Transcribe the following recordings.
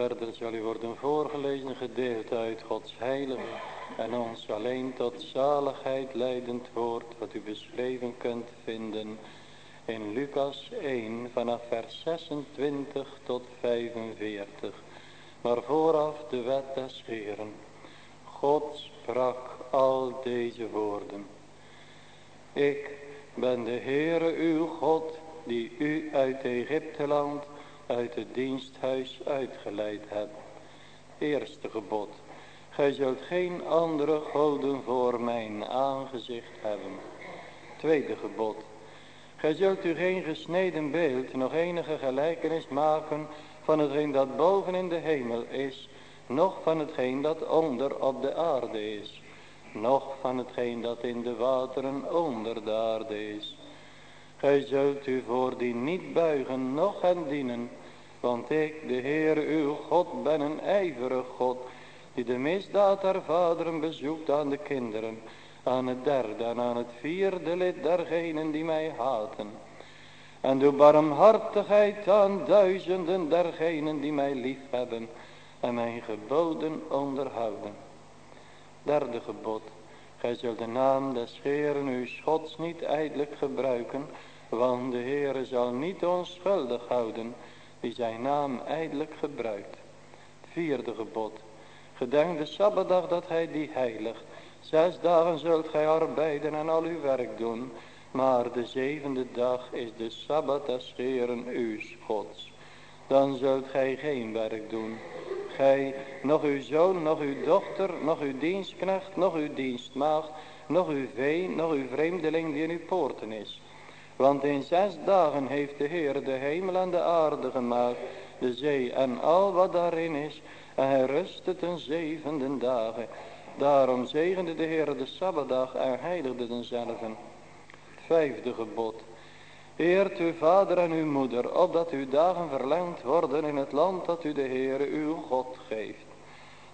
Verder zal u worden voorgelezen gedeelte uit Gods heilige en ons alleen tot zaligheid leidend woord wat u beschreven kunt vinden in Lucas 1 vanaf vers 26 tot 45. Maar vooraf de wet des Heeren. God sprak al deze woorden. Ik ben de Heere uw God die u uit Egypte land uit het diensthuis uitgeleid hebt. Eerste gebod. Gij zult geen andere goden voor mijn aangezicht hebben. Tweede gebod. Gij zult u geen gesneden beeld, nog enige gelijkenis maken van hetgeen dat boven in de hemel is, noch van hetgeen dat onder op de aarde is, noch van hetgeen dat in de wateren onder de aarde is. Gij zult u voor die niet buigen, noch hen dienen, want ik, de Heer uw God, ben een ijverig God, die de misdaad der vaderen bezoekt aan de kinderen, aan het derde en aan het vierde lid dergenen die mij haten. En doe barmhartigheid aan duizenden dergenen die mij lief hebben en mijn geboden onderhouden. Derde gebod. Gij zult de naam des Heeren uw Gods niet ijdelijk gebruiken, want de Heere zal niet onschuldig houden die zijn naam ijdelijk gebruikt. Vierde gebod. Gedenk de Sabbatdag dat hij die heiligt. Zes dagen zult gij arbeiden en al uw werk doen. Maar de zevende dag is de Sabbat des Heeren uw Gods. Dan zult gij geen werk doen. Gij, nog uw zoon, nog uw dochter, nog uw dienstknecht, nog uw dienstmaagd, nog uw vee, nog uw vreemdeling die in uw poorten is. Want in zes dagen heeft de Heer de hemel en de aarde gemaakt, de zee en al wat daarin is. En hij rustte ten zevende dagen. Daarom zegende de Heer de Sabbatdag en heiligde denzelve. Vijfde gebod. Eert uw vader en uw moeder, opdat uw dagen verlengd worden in het land dat u de Heere uw God geeft.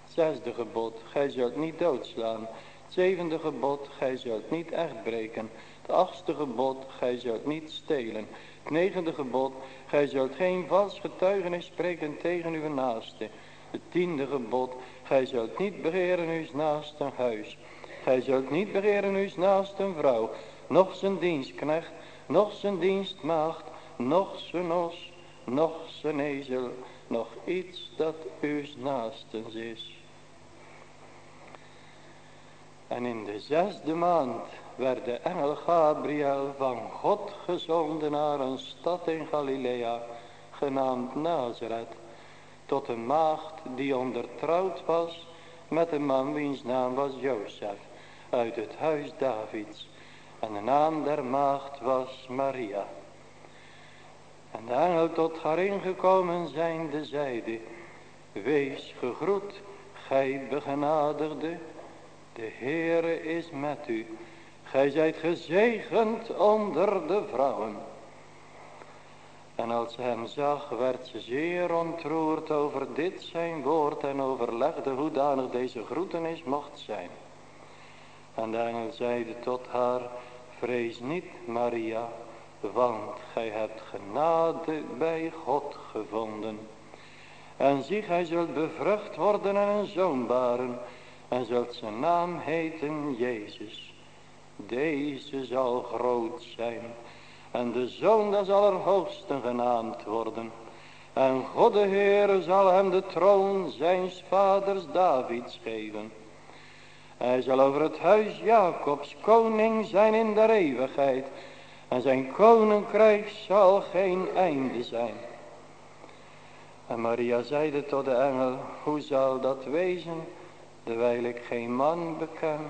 Zesde gebod, gij zult niet doodslaan. Zevende gebod, gij zult niet echt breken. Het achtste gebod, gij zult niet stelen. Het negende gebod, gij zult geen vals getuigenis spreken tegen uw naaste. Het tiende gebod, gij zult niet begeren uw naast een huis. Gij zult niet begeren uw naast een vrouw, noch zijn dienstknecht, noch zijn dienstmaagd, noch zijn os, noch zijn ezel, nog iets dat uw naastens is. En in de zesde maand werd de engel Gabriel van God gezonden naar een stad in Galilea, genaamd Nazareth, tot een maagd die ondertrouwd was met een man wiens naam was Jozef, uit het huis Davids. En de naam der maagd was Maria. En de engel tot haar ingekomen zijnde zeide, wees gegroet, gij begenadigde, de Heere is met u. Gij zijt gezegend onder de vrouwen. En als ze hem zag, werd ze zeer ontroerd over dit zijn woord en overlegde hoedanig deze groetenis mocht zijn. En de engel zeide tot haar, vrees niet Maria, want gij hebt genade bij God gevonden. En zie, gij zult bevrucht worden en een zoon baren, en zult zijn naam heten Jezus. Deze zal groot zijn. En de zoon des allerhoogsten genaamd worden. En God de Heer zal hem de troon zijns vaders Davids geven. Hij zal over het huis Jacobs koning zijn in der eeuwigheid. En zijn koninkrijk zal geen einde zijn. En Maria zeide tot de engel, hoe zal dat wezen, terwijl ik geen man beken?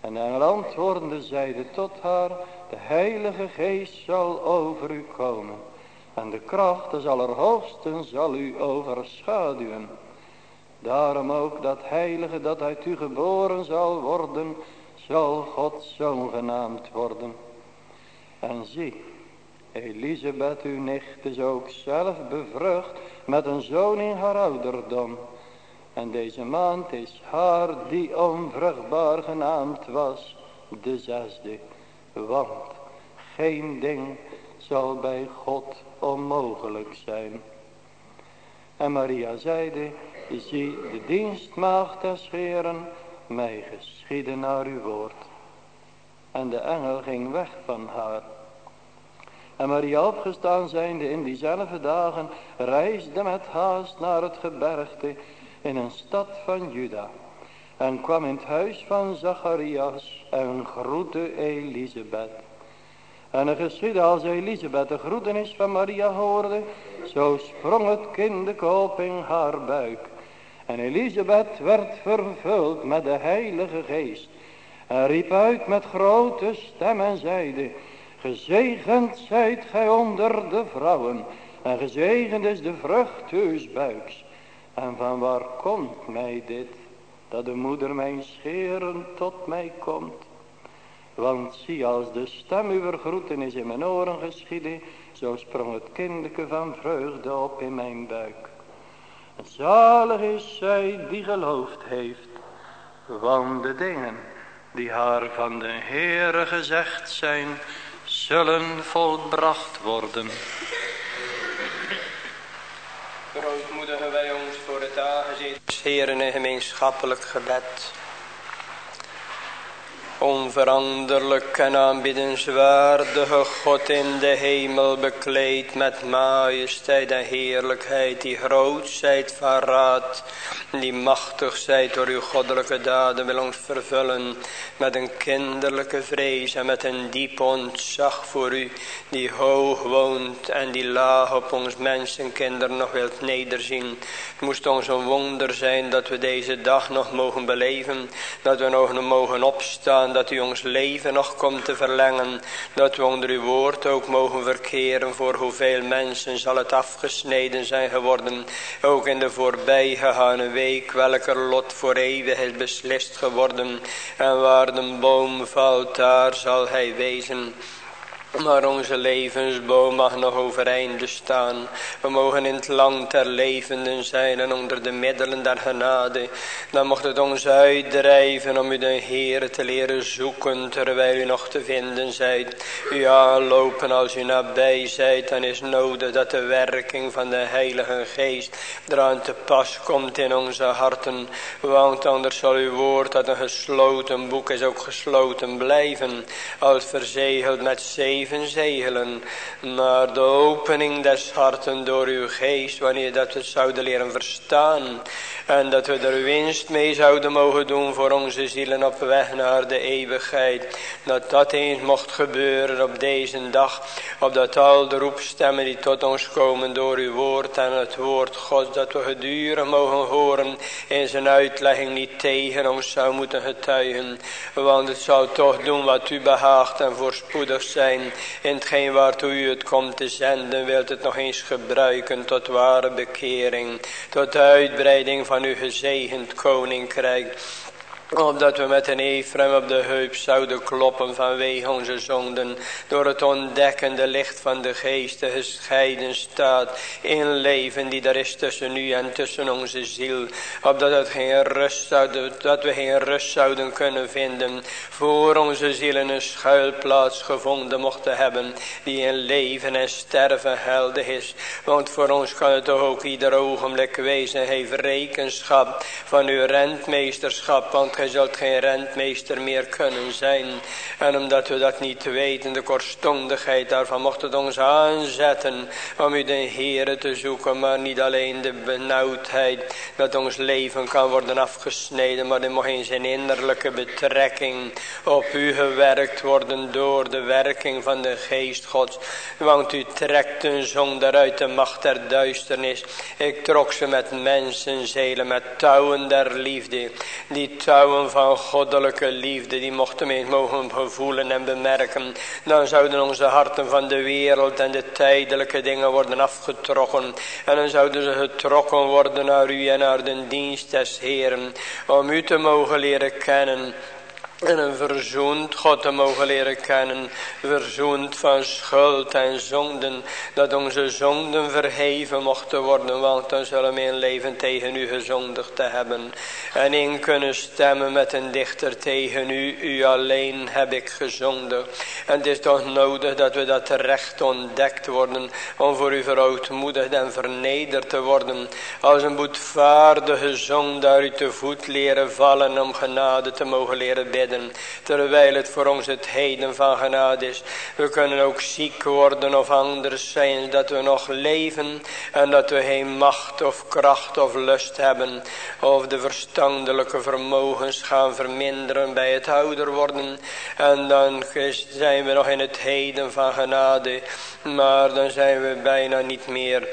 En engel antwoordende zeide tot haar, de heilige geest zal over u komen. En de kracht des allerhoogsten zal u overschaduwen. Daarom ook dat heilige dat uit u geboren zal worden, zal Gods zoon genaamd worden. En zie, Elisabeth uw nicht is ook zelf bevrucht met een zoon in haar ouderdom. En deze maand is haar die onvruchtbaar genaamd was, de zesde. Want geen ding zal bij God onmogelijk zijn. En Maria zeide, zie de dienstmaagd des Heeren, mij geschieden naar uw woord. En de engel ging weg van haar. En Maria opgestaan zijnde in diezelfde dagen, reisde met haast naar het gebergte in een stad van Juda. En kwam in het huis van Zacharias en groette Elisabeth. En er geschiedde als Elisabeth de groetenis van Maria hoorde, zo sprong het kinderkoop in haar buik. En Elisabeth werd vervuld met de heilige geest. En riep uit met grote stem en zeide, Gezegend zijt gij onder de vrouwen, en gezegend is de vrucht buiks. En van waar komt mij dit, dat de moeder mijn scheren tot mij komt? Want zie als de stem uw groeten in mijn oren geschieden, zo sprong het kindje van vreugde op in mijn buik. Zalig is zij die geloofd heeft, want de dingen die haar van de Heere gezegd zijn, zullen volbracht worden. Grootmoedigen wij ons voor het Heeren, een gemeenschappelijk gebed onveranderlijk en aanbiddenswaardige God in de hemel bekleed met majesteit en heerlijkheid, die groot zijt van raad, die machtig zijt door uw goddelijke daden wil ons vervullen met een kinderlijke vrees en met een diep ontzag voor u, die hoog woont en die laag op ons mensenkinder nog wilt nederzien. Het moest ons een wonder zijn dat we deze dag nog mogen beleven, dat we nog mogen opstaan dat u ons leven nog komt te verlengen. Dat we onder uw woord ook mogen verkeren. Voor hoeveel mensen zal het afgesneden zijn geworden. Ook in de voorbijgegane week. Welker lot voor eeuwig is beslist geworden. En waar de boom valt daar zal hij wezen. Maar onze levensboom mag nog overeind staan. We mogen in het land der levenden zijn en onder de middelen der genade. Dan mocht het ons uitdrijven om u de Heer te leren zoeken terwijl u nog te vinden zijt. Ja, lopen als u nabij zijt, dan is nodig dat de werking van de Heilige Geest eraan te pas komt in onze harten. Want anders zal uw woord dat een gesloten boek is ook gesloten blijven. Als verzegeld met zee zeven zegelen naar de opening des harten door uw geest, wanneer dat we zouden leren verstaan en dat we er winst mee zouden mogen doen voor onze zielen op weg naar de eeuwigheid. Dat dat eens mocht gebeuren op deze dag, opdat al de roepstemmen die tot ons komen door uw woord en het woord God, dat we gedurig mogen horen in zijn uitlegging niet tegen ons zou moeten getuigen. Want het zou toch doen wat u behaagt en voorspoedig zijn in hetgeen waartoe u het komt te zenden, wilt het nog eens gebruiken tot ware bekering, tot uitbreiding van uw gezegend koninkrijk opdat we met een Ephraim op de heup zouden kloppen vanwege onze zonden. Door het ontdekkende licht van de geesten gescheiden staat. In leven die er is tussen u en tussen onze ziel. Opdat rust zouden, dat we geen rust zouden kunnen vinden. Voor onze zielen een schuilplaats gevonden mochten hebben. Die in leven en sterven helder is. Want voor ons kan het toch ook ieder ogenblik wezen. Heeft rekenschap van uw rentmeesterschap. Want gij zult geen rentmeester meer kunnen zijn. En omdat we dat niet weten, de kortstondigheid daarvan, mocht het ons aanzetten om u de Heere te zoeken. Maar niet alleen de benauwdheid dat ons leven kan worden afgesneden, maar er mag in zijn innerlijke betrekking op u gewerkt worden door de werking van de geest Gods. Want u trekt een zonder uit de macht der duisternis. Ik trok ze met zelen, met touwen der liefde. Die touwen van goddelijke liefde, die mochten we mogen gevoelen en bemerken, dan zouden onze harten van de wereld en de tijdelijke dingen worden afgetrokken. En dan zouden ze getrokken worden naar u en naar de dienst des Heeren, om u te mogen leren kennen en een verzoend God te mogen leren kennen. Verzoend van schuld en zonden. Dat onze zonden verheven mochten worden. Want dan zullen we in leven tegen u gezondigd te hebben. En in kunnen stemmen met een dichter tegen u. U alleen heb ik gezondigd. En het is toch nodig dat we dat terecht ontdekt worden. Om voor u verootmoedigd en vernederd te worden. Als een boetvaardige zondaar u te voet leren vallen. Om genade te mogen leren bidden. Terwijl het voor ons het heden van genade is. We kunnen ook ziek worden of anders zijn. Dat we nog leven. En dat we geen macht of kracht of lust hebben. Of de verstandelijke vermogens gaan verminderen bij het ouder worden. En dan zijn we nog in het heden van genade. Maar dan zijn we bijna niet meer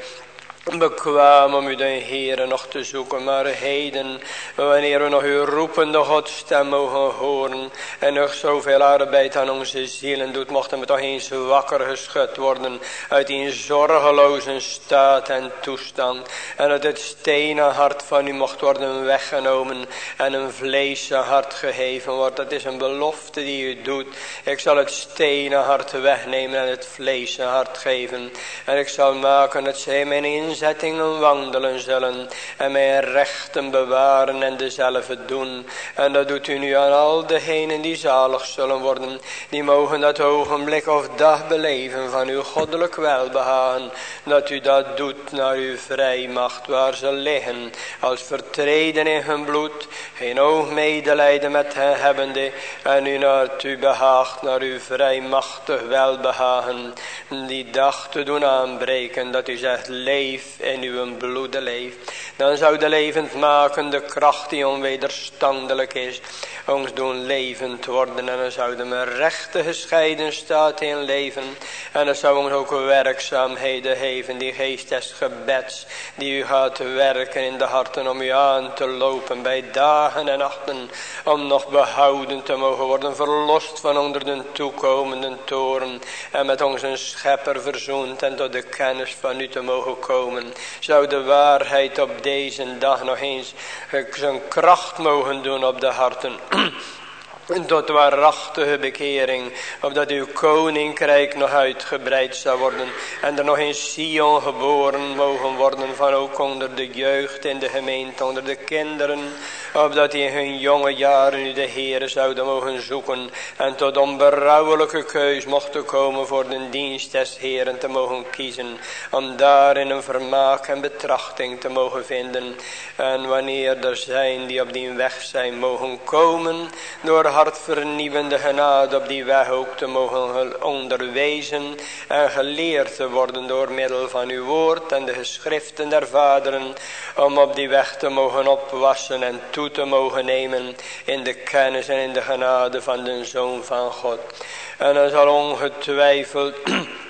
bekwaam om u de Heere nog te zoeken. Maar heden, wanneer we nog uw roepende Godstem mogen horen. En nog zoveel arbeid aan onze zielen doet. Mochten we toch eens wakker geschud worden. Uit die zorgeloze staat en toestand. En dat het stenen hart van u mocht worden weggenomen. En een vlees hart gegeven wordt. Dat is een belofte die u doet. Ik zal het stenen hart wegnemen en het vlees hart geven. En ik zal maken dat zij mijn inzet inzettingen wandelen zullen en mijn rechten bewaren en dezelfde doen. En dat doet u nu aan al degenen die zalig zullen worden. Die mogen dat ogenblik of dag beleven van uw goddelijk welbehagen. Dat u dat doet naar uw vrijmacht waar ze liggen. Als vertreden in hun bloed. Geen oog medelijden met hen hebbende. En u naar u behaagt naar uw vrijmachtig welbehagen. Die dag te doen aanbreken dat u zegt leef in uw bloede leeft. Dan zou de levendmakende kracht die onwederstandelijk is, ons doen levend worden. En dan zouden we rechten gescheiden staat in leven. En dan zou ons ook werkzaamheden geven, die geest des gebeds, die u gaat werken in de harten om u aan te lopen bij dagen en nachten. Om nog behouden te mogen worden, verlost van onder de toekomende toren. En met onze schepper verzoend en tot de kennis van u te mogen komen zou de waarheid op deze dag nog eens zijn kracht mogen doen op de harten. tot waarachtige bekering, opdat uw koninkrijk nog uitgebreid zou worden en er nog in Sion geboren mogen worden van ook onder de jeugd in de gemeente, onder de kinderen, opdat die in hun jonge jaren u de Heer zouden mogen zoeken en tot onberouwelijke keus mochten komen voor de dienst des Heeren te mogen kiezen, om daarin een vermaak en betrachting te mogen vinden. En wanneer er zijn die op die weg zijn, mogen komen door hartvernieuwende genade op die weg ook te mogen onderwezen en geleerd te worden door middel van uw woord en de geschriften der vaderen, om op die weg te mogen opwassen en toe te mogen nemen in de kennis en in de genade van de Zoon van God. En dan zal ongetwijfeld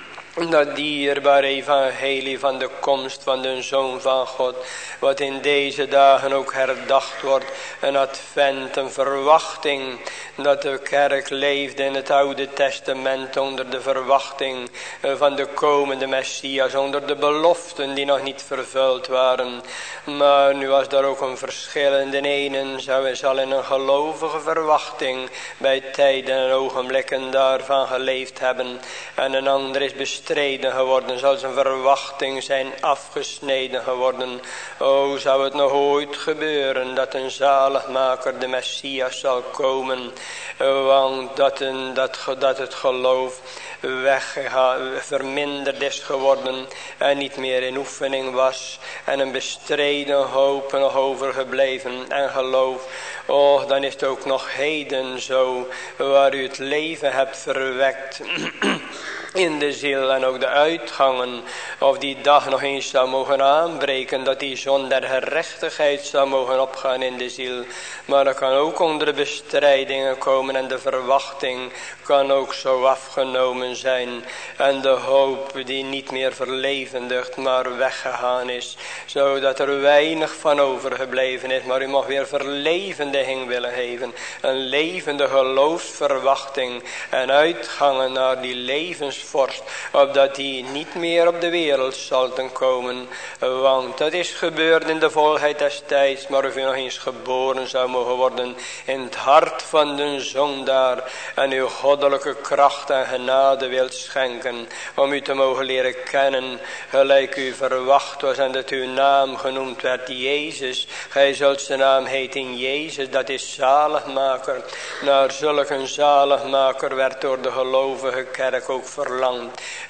dat dierbare evangelie van de komst van de Zoon van God, wat in deze dagen ook herdacht wordt, een advent, een verwachting, dat de kerk leefde in het Oude Testament onder de verwachting van de komende Messias, onder de beloften die nog niet vervuld waren. Maar nu was daar ook een verschil in de ene zou, zal in een gelovige verwachting bij tijden en ogenblikken daarvan geleefd hebben, en een ander is bestreden bestreden geworden, zal zijn verwachting zijn afgesneden geworden. O, zou het nog ooit gebeuren dat een zaligmaker, de Messias, zal komen, want dat, een, dat, dat het geloof weggegaan, verminderd is geworden en niet meer in oefening was en een bestreden hoop nog overgebleven en geloof. Oh, dan is het ook nog heden zo, waar u het leven hebt verwekt in de ziel en ook de uitgangen of die dag nog eens zou mogen aanbreken dat die zon der gerechtigheid zou mogen opgaan in de ziel. Maar dat kan ook onder de bestrijdingen komen en de verwachting kan ook zo afgenomen zijn. En de hoop die niet meer verlevendigt maar weggegaan is zodat er weinig van overgebleven is. Maar u mag weer verlevendiging willen geven een levende geloofsverwachting en uitgangen naar die levens hemelsvorst, opdat hij niet meer op de wereld zal ten komen. Want dat is gebeurd in de volheid des tijds, maar of u nog eens geboren zou mogen worden in het hart van de zondaar en uw goddelijke kracht en genade wilt schenken, om u te mogen leren kennen, gelijk u verwacht was en dat uw naam genoemd werd, Jezus. Gij zult zijn naam heten Jezus, dat is zaligmaker. Naar zulke zaligmaker werd door de gelovige kerk ook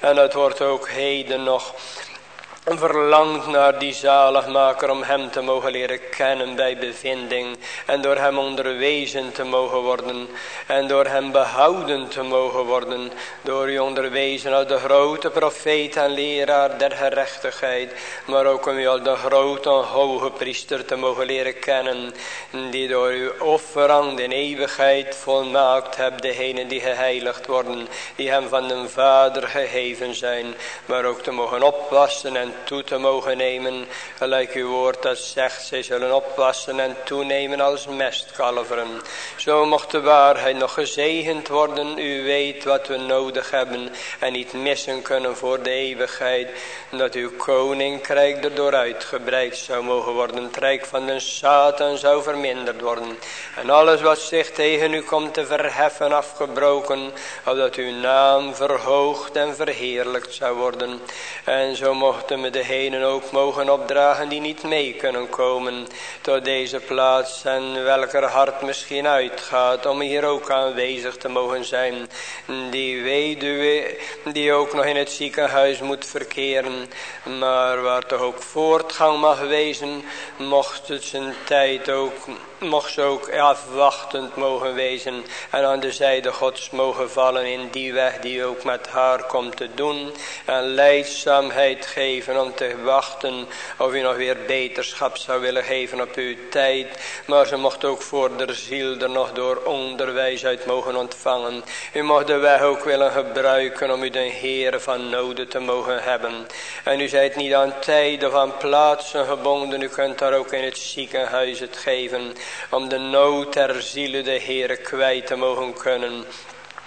En het wordt ook heden nog verlangt naar die zaligmaker om hem te mogen leren kennen bij bevinding en door hem onderwezen te mogen worden en door hem behouden te mogen worden door u onderwezen als de grote profeet en leraar der gerechtigheid maar ook om u als de grote hoge priester te mogen leren kennen die door uw offerand in eeuwigheid volmaakt hebt degenen die geheiligd worden die hem van de vader gegeven zijn maar ook te mogen opwassen en toe te mogen nemen. Gelijk uw woord dat zegt, zij zullen opwassen en toenemen als mestkalveren. Zo mocht de waarheid nog gezegend worden. U weet wat we nodig hebben en niet missen kunnen voor de eeuwigheid. Dat uw koninkrijk erdoor uitgebreid zou mogen worden. Het rijk van de Satan zou verminderd worden. En alles wat zich tegen u komt te verheffen afgebroken. Opdat uw naam verhoogd en verheerlijkt zou worden. En zo mochten we de henen ook mogen opdragen die niet mee kunnen komen tot deze plaats en welker hart misschien uitgaat om hier ook aanwezig te mogen zijn. Die weduwe die ook nog in het ziekenhuis moet verkeren, maar waar toch ook voortgang mag wezen, mocht het zijn tijd ook mocht ze ook afwachtend mogen wezen en aan de zijde gods mogen vallen in die weg die ook met haar komt te doen en leidzaamheid geven om te wachten of u nog weer beterschap zou willen geven op uw tijd. Maar ze mocht ook voor de ziel er nog door onderwijs uit mogen ontvangen. U mocht de weg ook willen gebruiken om u de Heer van noden te mogen hebben. En u zijt niet aan tijden aan plaatsen gebonden. U kunt daar ook in het ziekenhuis het geven om de nood der zielen de Heere kwijt te mogen kunnen.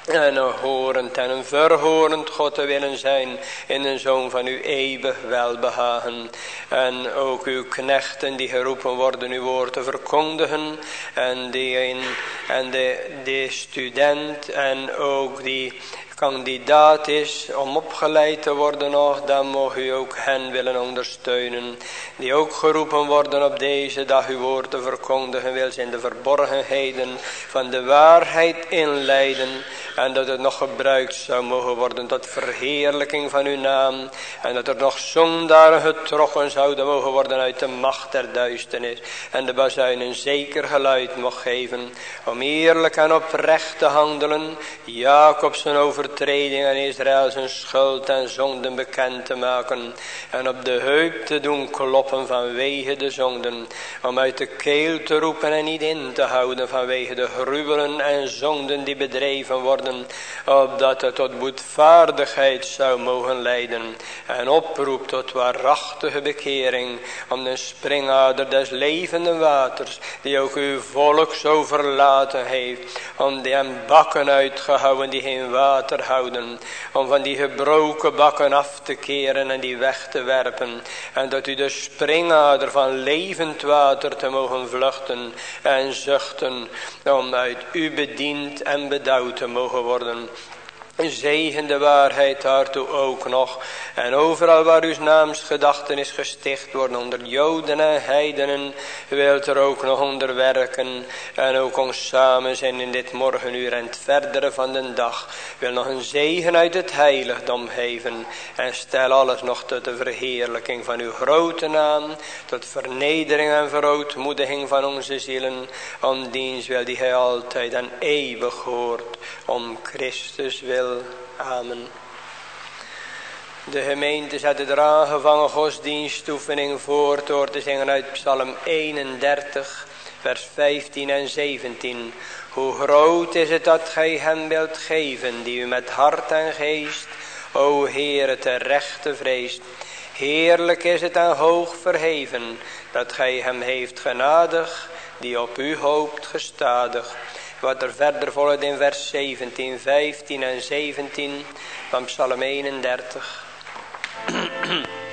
En een horend en een verhorend God te willen zijn in de Zoon van uw eeuwig welbehagen. En ook uw knechten die geroepen worden uw woord te verkondigen. En, die en de, de student en ook die kandidaat is om opgeleid te worden nog, dan mag u ook hen willen ondersteunen. Die ook geroepen worden op deze dag uw woord te verkondigen wil in de verborgenheden van de waarheid inleiden. En dat het nog gebruikt zou mogen worden tot verheerlijking van uw naam. En dat er nog zondaren getrokken zouden mogen worden uit de macht der duisternis. En de bazuin een zeker geluid mocht geven. Om eerlijk en oprecht te handelen. Jacob zijn over overtreding en Israël zijn schuld en zonden bekend te maken. En op de heup te doen kloppen vanwege de zonden. Om uit de keel te roepen en niet in te houden vanwege de gruwelen en zonden die bedreven worden. Opdat het tot boetvaardigheid zou mogen leiden. En oproep tot waarachtige bekering. Om de springader des levende waters. Die ook uw volk zo verlaten heeft. Om die bakken uitgehouden die geen water Om van die gebroken bakken af te keren en die weg te werpen. En dat u de springader van levend water te mogen vluchten en zuchten. Om uit u bediend en bedouwd te mogen worden. Zegen de waarheid daartoe ook nog. En overal waar uw naamsgedachten is gesticht worden onder joden en heidenen. Wilt er ook nog onder werken. En ook ons samen zijn in dit morgenuur en het verdere van de dag. Wil nog een zegen uit het heiligdom geven. En stel alles nog tot de verheerlijking van uw grote naam. Tot vernedering en verootmoediging van onze zielen. Om dienst wil die hij altijd en eeuwig hoort. Om Christus wil. Amen. De gemeente zet de aangevangen godsdienstoefening voort door te zingen uit Psalm 31, vers 15 en 17. Hoe groot is het dat gij hem wilt geven, die u met hart en geest, o Heere, terechte vreest. Heerlijk is het en hoog verheven, dat gij hem heeft genadig, die op u hoopt gestadig. Wat er verder volgt in vers 17, 15 en 17 van Psalm 31.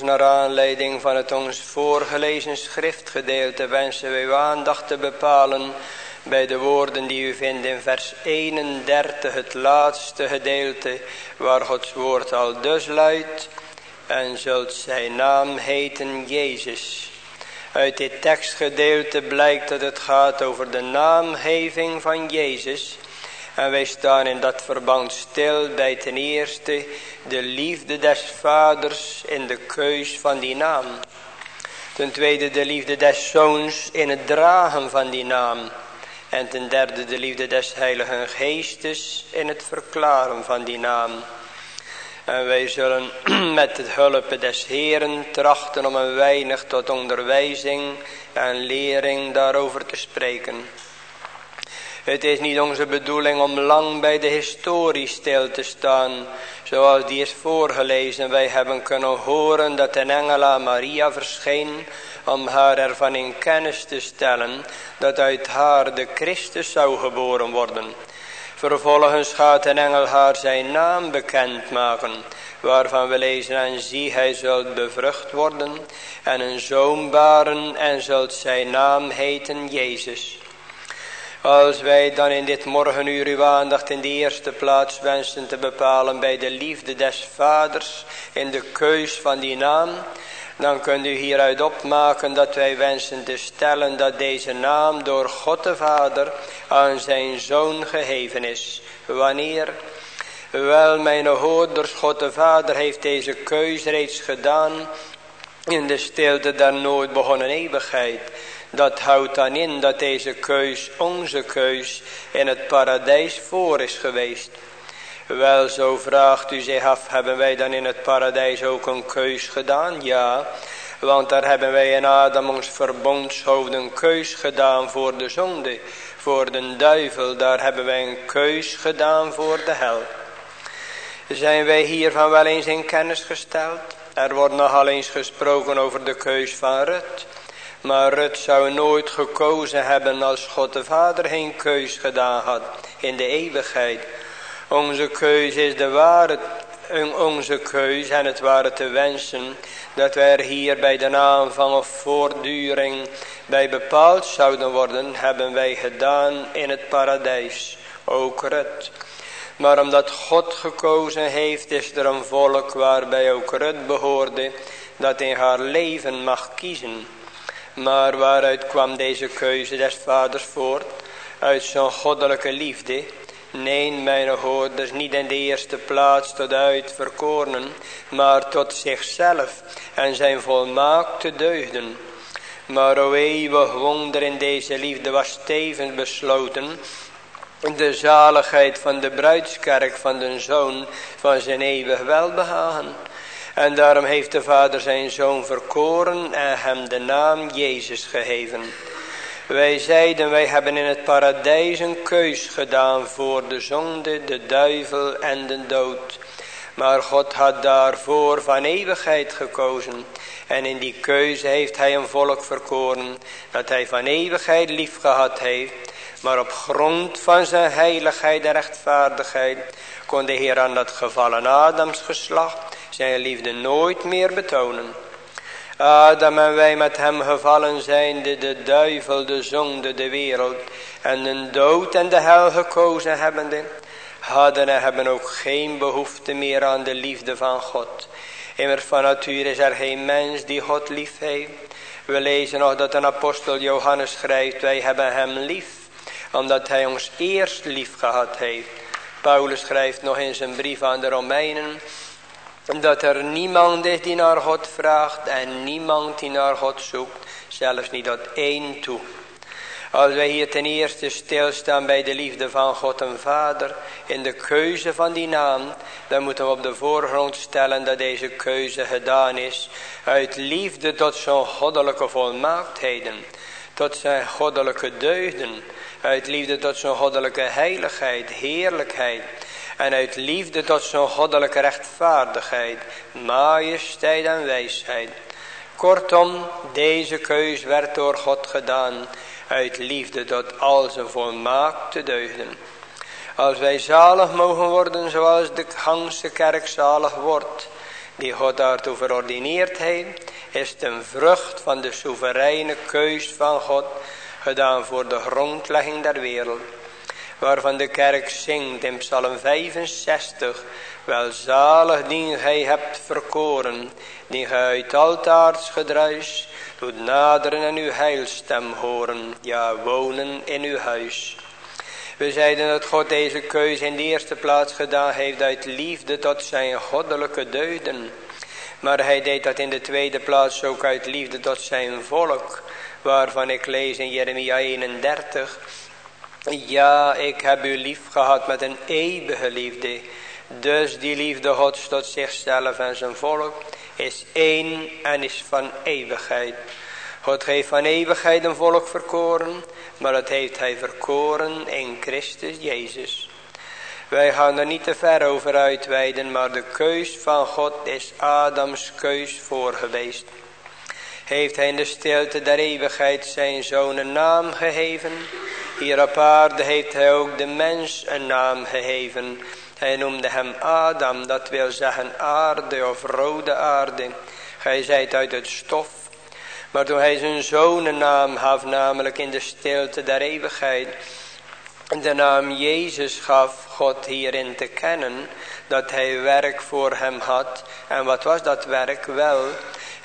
naar aanleiding van het ons voorgelezen schriftgedeelte wensen wij uw aandacht te bepalen bij de woorden die u vindt in vers 31, het laatste gedeelte, waar Gods woord al dus luidt, en zult zijn naam heten Jezus. Uit dit tekstgedeelte blijkt dat het gaat over de naamgeving van Jezus. En wij staan in dat verband stil bij ten eerste de liefde des vaders in de keus van die naam. Ten tweede de liefde des zoons in het dragen van die naam. En ten derde de liefde des heiligen geestes in het verklaren van die naam. En wij zullen met het hulp des Heren trachten om een weinig tot onderwijzing en lering daarover te spreken. Het is niet onze bedoeling om lang bij de historie stil te staan, zoals die is voorgelezen. Wij hebben kunnen horen dat een engel aan Maria verscheen om haar ervan in kennis te stellen dat uit haar de Christus zou geboren worden. Vervolgens gaat een engel haar zijn naam bekendmaken, waarvan we lezen en zie hij zult bevrucht worden en een zoon baren en zult zijn naam heten Jezus. Als wij dan in dit morgenuur uw aandacht in de eerste plaats wensen te bepalen bij de liefde des vaders in de keus van die naam, dan kunt u hieruit opmaken dat wij wensen te stellen dat deze naam door God de Vader aan zijn Zoon gegeven is. Wanneer? Wel, mijn hoorders, God de Vader heeft deze keus reeds gedaan in de stilte der nooit begonnen eeuwigheid. Dat houdt dan in dat deze keus, onze keus, in het paradijs voor is geweest. Wel, zo vraagt u zich af, hebben wij dan in het paradijs ook een keus gedaan? Ja, want daar hebben wij in Adam ons verbondshoofd een keus gedaan voor de zonde, voor de duivel. Daar hebben wij een keus gedaan voor de hel. Zijn wij hiervan wel eens in kennis gesteld? Er wordt nogal eens gesproken over de keus van Rut. Maar Rut zou nooit gekozen hebben als God de Vader geen keus gedaan had in de eeuwigheid. Onze keus is de ware, onze keus en het ware te wensen dat wij er hier bij de aanvang of voortduring bij bepaald zouden worden, hebben wij gedaan in het paradijs, ook Rut. Maar omdat God gekozen heeft, is er een volk waarbij ook Rut behoorde, dat in haar leven mag kiezen. Maar waaruit kwam deze keuze des vaders voort? Uit zo'n goddelijke liefde. Nee, mijn hoorders, niet in de eerste plaats tot uitverkorenen, maar tot zichzelf en zijn volmaakte deugden. Maar o eeuwig wonder in deze liefde was tevens besloten de zaligheid van de bruidskerk van de zoon van zijn eeuwig welbehagen. En daarom heeft de vader zijn zoon verkoren en hem de naam Jezus gegeven. Wij zeiden, wij hebben in het paradijs een keus gedaan voor de zonde, de duivel en de dood. Maar God had daarvoor van eeuwigheid gekozen. En in die keuze heeft hij een volk verkoren dat hij van eeuwigheid lief gehad heeft. Maar op grond van zijn heiligheid en rechtvaardigheid kon de Heer aan dat gevallen Adams geslacht zijn liefde nooit meer betonen. Adam en wij met hem gevallen zijnde, de duivel, de zonde, de wereld en de dood en de hel gekozen hebbende, hadden en hebben ook geen behoefte meer aan de liefde van God. Immers van nature is er geen mens die God lief heeft. We lezen nog dat een apostel Johannes schrijft, wij hebben hem lief, omdat hij ons eerst lief gehad heeft. Paulus schrijft nog in zijn brief aan de Romeinen, dat er niemand is die naar God vraagt en niemand die naar God zoekt, zelfs niet dat één toe. Als wij hier ten eerste stilstaan bij de liefde van God en Vader, in de keuze van die naam, dan moeten we op de voorgrond stellen dat deze keuze gedaan is uit liefde tot zijn goddelijke volmaaktheden, tot zijn goddelijke deugden, uit liefde tot zijn goddelijke heiligheid, heerlijkheid, en uit liefde tot zijn goddelijke rechtvaardigheid, majesteit en wijsheid. Kortom, deze keus werd door God gedaan uit liefde tot al zijn volmaakte deugden. Als wij zalig mogen worden zoals de Gangse kerk zalig wordt, die God daartoe verordineerd heeft, is een vrucht van de soevereine keus van God, gedaan voor de grondlegging der wereld waarvan de kerk zingt in psalm 65. Welzalig die gij hebt verkoren, die gij uit altaars gedruis, doet naderen en uw heilstem horen, ja wonen in uw huis. We zeiden dat God deze keuze in de eerste plaats gedaan heeft uit liefde tot zijn goddelijke deuden. Maar hij deed dat in de tweede plaats ook uit liefde tot zijn volk. Waarvan ik lees in Jeremia 31. Ja, ik heb u lief gehad met een eeuwige liefde. Dus die liefde gods tot zichzelf en zijn volk is één en is van eeuwigheid. God heeft van eeuwigheid een volk verkoren, maar dat heeft hij verkoren in Christus Jezus. Wij gaan er niet te ver over uitweiden, maar de keus van God is Adams keus voor geweest. Heeft hij in de stilte der eeuwigheid zijn zoon een naam gegeven. Hier op aarde heeft hij ook de mens een naam gegeven. Hij noemde hem Adam, dat wil zeggen aarde of rode aarde. Gij zijt uit het stof. Maar toen hij zijn zoon een naam gaf, namelijk in de stilte der eeuwigheid, de naam Jezus gaf God hierin te kennen dat hij werk voor hem had. En wat was dat werk? Wel,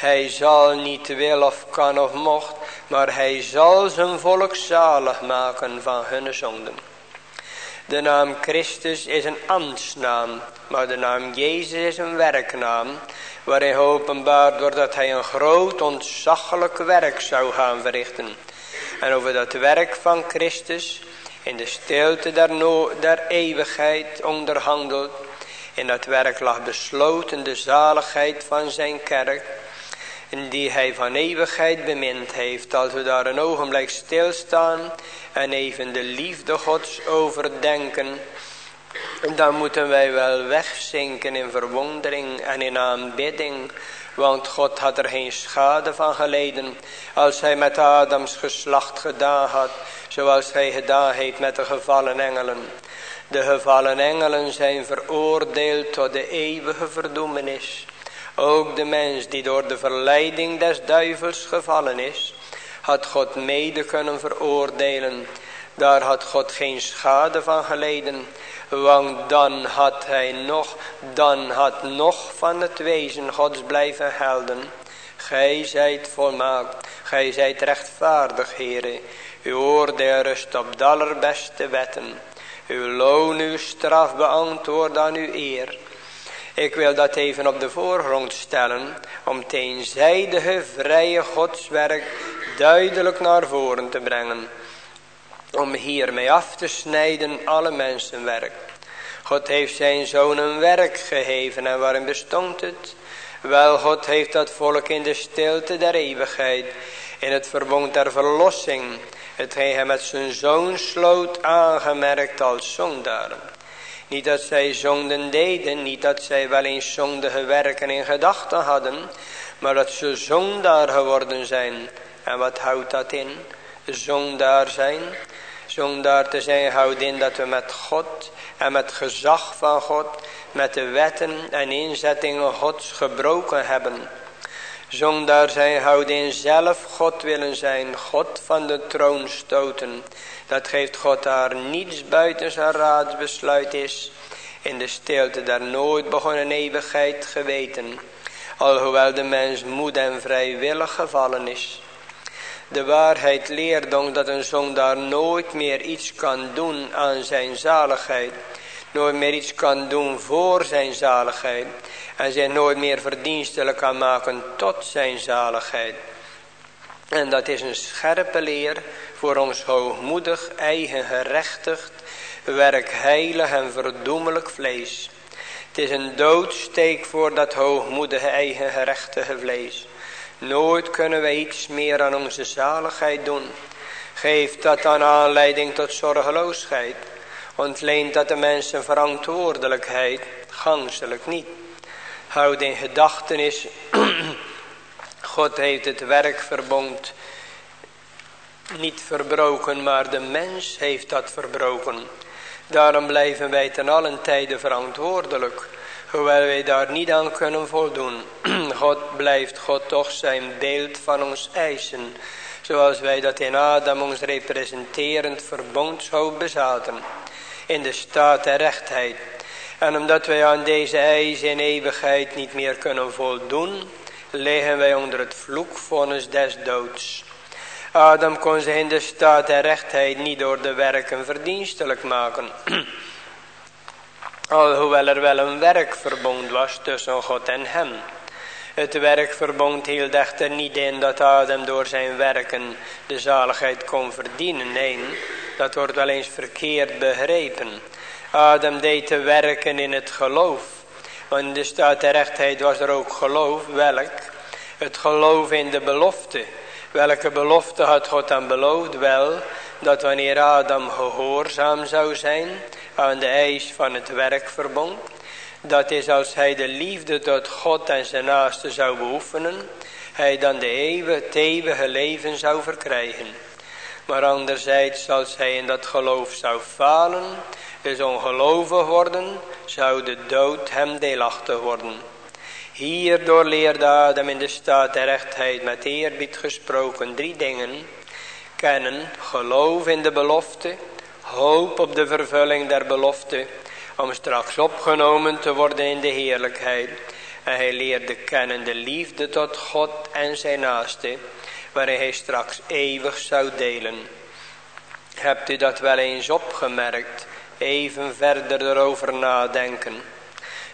hij zal niet wil of kan of mocht, maar hij zal zijn volk zalig maken van hun zonden. De naam Christus is een ambtsnaam, maar de naam Jezus is een werknaam, waarin openbaard wordt dat hij een groot ontzaglijk werk zou gaan verrichten. En over dat werk van Christus in de stilte der, der eeuwigheid onderhandeld. In dat werk lag besloten de zaligheid van zijn kerk. Die hij van eeuwigheid bemind heeft. Als we daar een ogenblik stilstaan en even de liefde gods overdenken. Dan moeten wij wel wegzinken in verwondering en in aanbidding. Want God had er geen schade van geleden als hij met Adams geslacht gedaan had zoals hij gedaan heeft met de gevallen engelen. De gevallen engelen zijn veroordeeld tot de eeuwige verdoemenis. Ook de mens die door de verleiding des duivels gevallen is, had God mede kunnen veroordelen. Daar had God geen schade van geleden, want dan had hij nog, dan had nog van het wezen Gods blijven helden. Gij zijt volmaakt, gij zijt rechtvaardig, heren. Uw oordeel rust op de allerbeste wetten. Uw loon, uw straf beantwoord aan uw eer. Ik wil dat even op de voorgrond stellen, om teenzijdige vrije godswerk duidelijk naar voren te brengen. Om hiermee af te snijden alle mensenwerk. God heeft zijn zoon een werk gegeven en waarin bestond het? Wel, God heeft dat volk in de stilte der eeuwigheid, in het verbond der verlossing, hetgeen hij met zijn zoon sloot aangemerkt als zondaren. Niet dat zij zonden deden, niet dat zij wel eens zondige werken in gedachten hadden, maar dat ze zondaar geworden zijn. En wat houdt dat in? Zondaar zijn. Zondaar te zijn houdt in dat we met God en met gezag van God, met de wetten en inzettingen Gods gebroken hebben. Zondaar zijn houden zelf God willen zijn, God van de troon stoten. Dat geeft God daar niets buiten zijn raadsbesluit is. In de stilte der nooit begonnen eeuwigheid geweten. Alhoewel de mens moed en vrijwillig gevallen is. De waarheid leert ons dat een zondaar nooit meer iets kan doen aan zijn zaligheid. Nooit meer iets kan doen voor zijn zaligheid en zich nooit meer verdienstelijk kan maken tot zijn zaligheid. En dat is een scherpe leer voor ons hoogmoedig, eigengerechtigd, werk heilig en verdoemelijk vlees. Het is een doodsteek voor dat hoogmoedige, eigengerechtige vlees. Nooit kunnen wij iets meer aan onze zaligheid doen. Geeft dat dan aanleiding tot zorgeloosheid. Ontleent dat de mensen verantwoordelijkheid? Ganselijk niet. Houd in gedachtenis, God heeft het werkverbond niet verbroken, maar de mens heeft dat verbroken. Daarom blijven wij ten allen tijde verantwoordelijk, hoewel wij daar niet aan kunnen voldoen. God blijft God toch zijn beeld van ons eisen, zoals wij dat in Adam ons representerend verbondshoofd bezaten, in de staat der rechtheid en omdat wij aan deze eisen eeuwigheid niet meer kunnen voldoen, liggen wij onder het vloekvonnis des doods. Adam kon zich in de staat der rechtheid niet door de werken verdienstelijk maken. Alhoewel er wel een werkverbond was tussen God en hem. Het werkverbond hield echter niet in dat Adam door zijn werken de zaligheid kon verdienen. Nee, dat wordt wel eens verkeerd begrepen. Adam deed te werken in het geloof. Want in de staat der rechtheid was er ook geloof. Welk? Het geloof in de belofte. Welke belofte had God dan beloofd? Wel, dat wanneer Adam gehoorzaam zou zijn aan de eis van het werkverbond. Dat is als hij de liefde tot God en zijn naaste zou beoefenen. Hij dan de eeuwige, het leven zou verkrijgen. Maar anderzijds als hij in dat geloof zou falen. Dus ongelovig worden. Zou de dood hem deelachtig worden. Hierdoor leerde Adam in de staat der rechtheid met eerbied gesproken drie dingen. Kennen, geloof in de belofte, hoop op de vervulling der belofte, om straks opgenomen te worden in de heerlijkheid. En hij leerde kennen de liefde tot God en zijn naaste, waarin hij straks eeuwig zou delen. Hebt u dat wel eens opgemerkt? Even verder erover nadenken.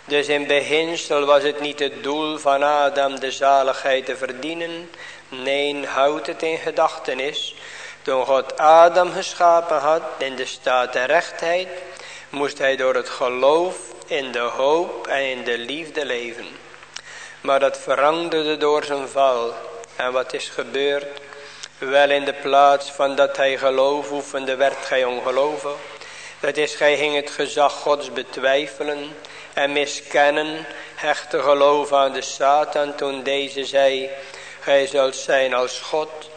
Dus in beginsel was het niet het doel van Adam de zaligheid te verdienen. Nee, houd het in gedachtenis. Toen God Adam geschapen had in de staat der rechtheid, moest hij door het geloof in de hoop en in de liefde leven. Maar dat veranderde door zijn val. En wat is gebeurd? Wel in de plaats van dat hij geloof oefende, werd gij ongelovig. Dat is, gij ging het gezag gods betwijfelen en miskennen, hechte geloof aan de Satan toen deze zei, gij zult zijn als God.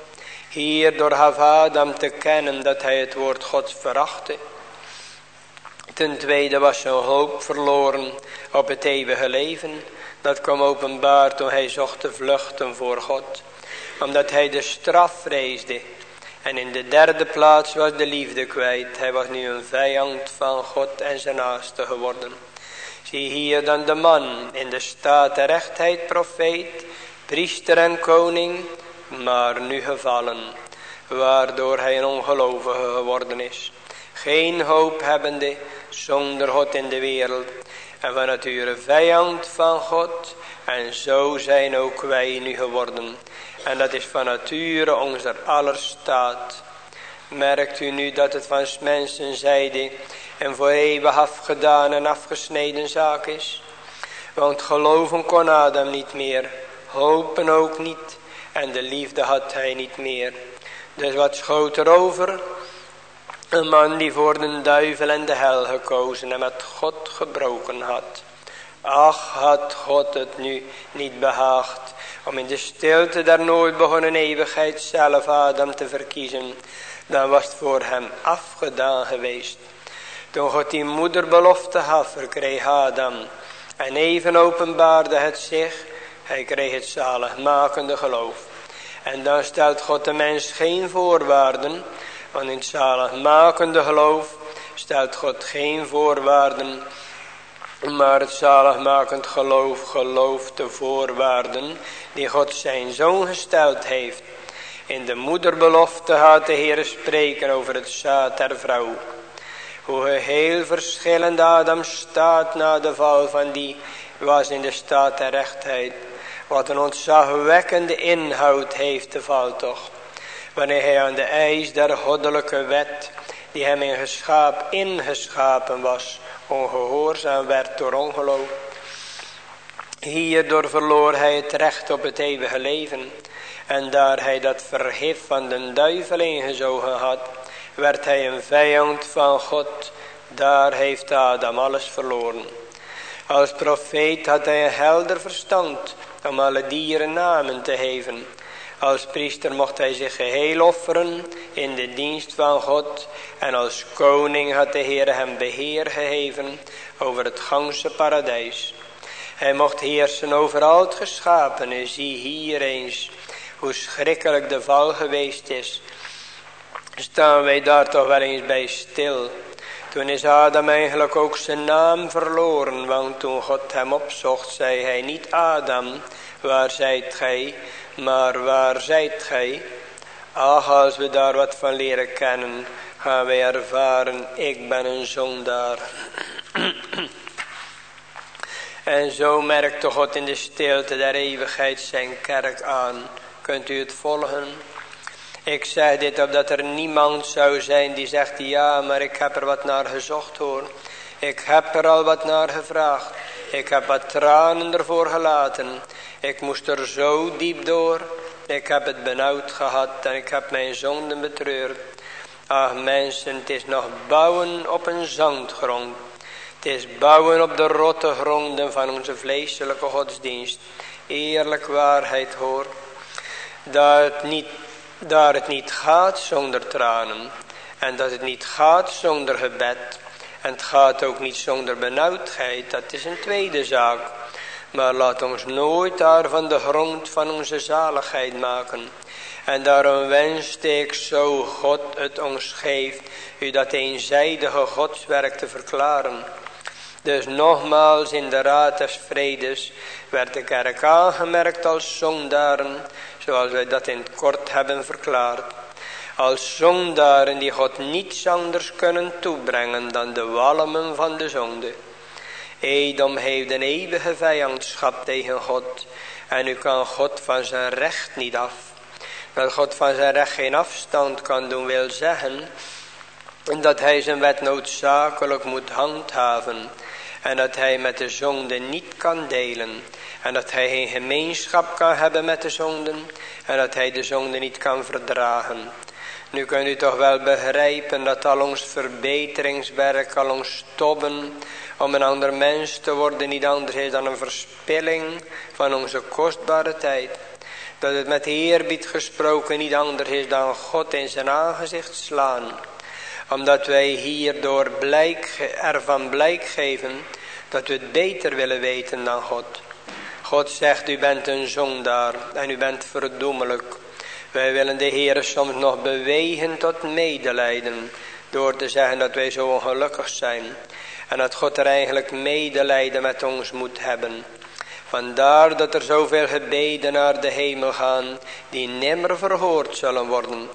Hierdoor gaf Adam te kennen dat hij het woord Gods verachtte. Ten tweede was zijn hoop verloren op het eeuwige leven. Dat kwam openbaar toen hij zocht te vluchten voor God. Omdat hij de straf vreesde. En in de derde plaats was de liefde kwijt. Hij was nu een vijand van God en zijn naaste geworden. Zie hier dan de man in de staat der rechtheid profeet, priester en koning, maar nu gevallen, waardoor hij een ongelovige geworden is. Geen hoop hebbende, zonder God in de wereld, en van nature vijand van God, en zo zijn ook wij nu geworden. En dat is van nature onze aller staat. Merkt u nu dat het van mensen zijde en voor eeuwig afgedaan en afgesneden zaak is. Want geloven kon Adam niet meer, hopen ook niet en de liefde had hij niet meer. Dus wat schoot er over? Een man die voor de duivel en de hel gekozen en met God gebroken had. Ach, had God het nu niet behaagd om in de stilte der nooit begonnen eeuwigheid zelf Adam te verkiezen, dan was het voor hem afgedaan geweest. Toen God die moederbelofte had, verkreeg Adam. En even openbaarde het zich, hij kreeg het zaligmakende geloof. En dan stelt God de mens geen voorwaarden, want in het zaligmakende geloof stelt God geen voorwaarden, maar het zaligmakend geloof gelooft de voorwaarden die God zijn zoon gesteld heeft. In de moederbelofte gaat de Heer spreken over het zaad der vrouw. Hoe heel verschillend Adam staat na de val van die was in de staat der rechtheid. Wat een ontzagwekkende inhoud heeft de val toch. Wanneer hij aan de eis der goddelijke wet die hem in geschaap, ingeschapen was, ongehoorzaam werd door ongeloof. Hierdoor verloor hij het recht op het eeuwige leven. En daar hij dat vergif van de duivel ingezogen had, werd hij een vijand van God. Daar heeft Adam alles verloren. Als profeet had hij een helder verstand om alle dieren namen te geven. Als priester mocht hij zich geheel offeren in de dienst van God. En als koning had de Heer hem beheer gegeven over het ganse paradijs. Hij mocht heersen over al het geschapene. Zie hier eens hoe schrikkelijk de val geweest is staan wij daar toch wel eens bij stil. Toen is Adam eigenlijk ook zijn naam verloren, want toen God hem opzocht, zei hij niet Adam, waar zijt gij, maar waar zijt gij? Ach, als we daar wat van leren kennen, gaan wij ervaren, ik ben een zondaar. En zo merkte God in de stilte der eeuwigheid zijn kerk aan. Kunt u het volgen? Ik zeg dit opdat er niemand zou zijn die zegt ja, maar ik heb er wat naar gezocht hoor. Ik heb er al wat naar gevraagd. Ik heb wat tranen ervoor gelaten. Ik moest er zo diep door. Ik heb het benauwd gehad en ik heb mijn zonden betreurd. Ach mensen, het is nog bouwen op een zandgrond. Het is bouwen op de rotte gronden van onze vleeselijke godsdienst. Eerlijk waarheid hoor. Dat niet, daar het niet gaat zonder tranen. En dat het niet gaat zonder gebed. En het gaat ook niet zonder benauwdheid. Dat is een tweede zaak. Maar laat ons nooit daar van de grond van onze zaligheid maken. En daarom wenste ik zo God het ons geeft, u dat eenzijdige godswerk te verklaren. Dus nogmaals in de raad des vredes werd de kerk aangemerkt als zondaren, zoals wij dat in het kort hebben verklaard. Als zondaren die God niets anders kunnen toebrengen dan de walmen van de zonde. Edom heeft een eeuwige vijandschap tegen God. En u kan God van zijn recht niet af. Dat God van zijn recht geen afstand kan doen wil zeggen. Dat hij zijn wet noodzakelijk moet handhaven. En dat hij met de zonde niet kan delen. En dat hij geen gemeenschap kan hebben met de zonden. En dat hij de zonde niet kan verdragen. Nu kunt u toch wel begrijpen dat al ons verbeteringswerk, al ons tobben om een ander mens te worden niet anders is dan een verspilling van onze kostbare tijd. Dat het met eerbied gesproken niet anders is dan God in zijn aangezicht slaan. Omdat wij hierdoor blijk, ervan blijk geven dat we het beter willen weten dan God. God zegt u bent een zondaar en u bent verdoemelijk. Wij willen de Heer soms nog bewegen tot medelijden. Door te zeggen dat wij zo ongelukkig zijn. En dat God er eigenlijk medelijden met ons moet hebben. Vandaar dat er zoveel gebeden naar de hemel gaan. Die nimmer verhoord zullen worden.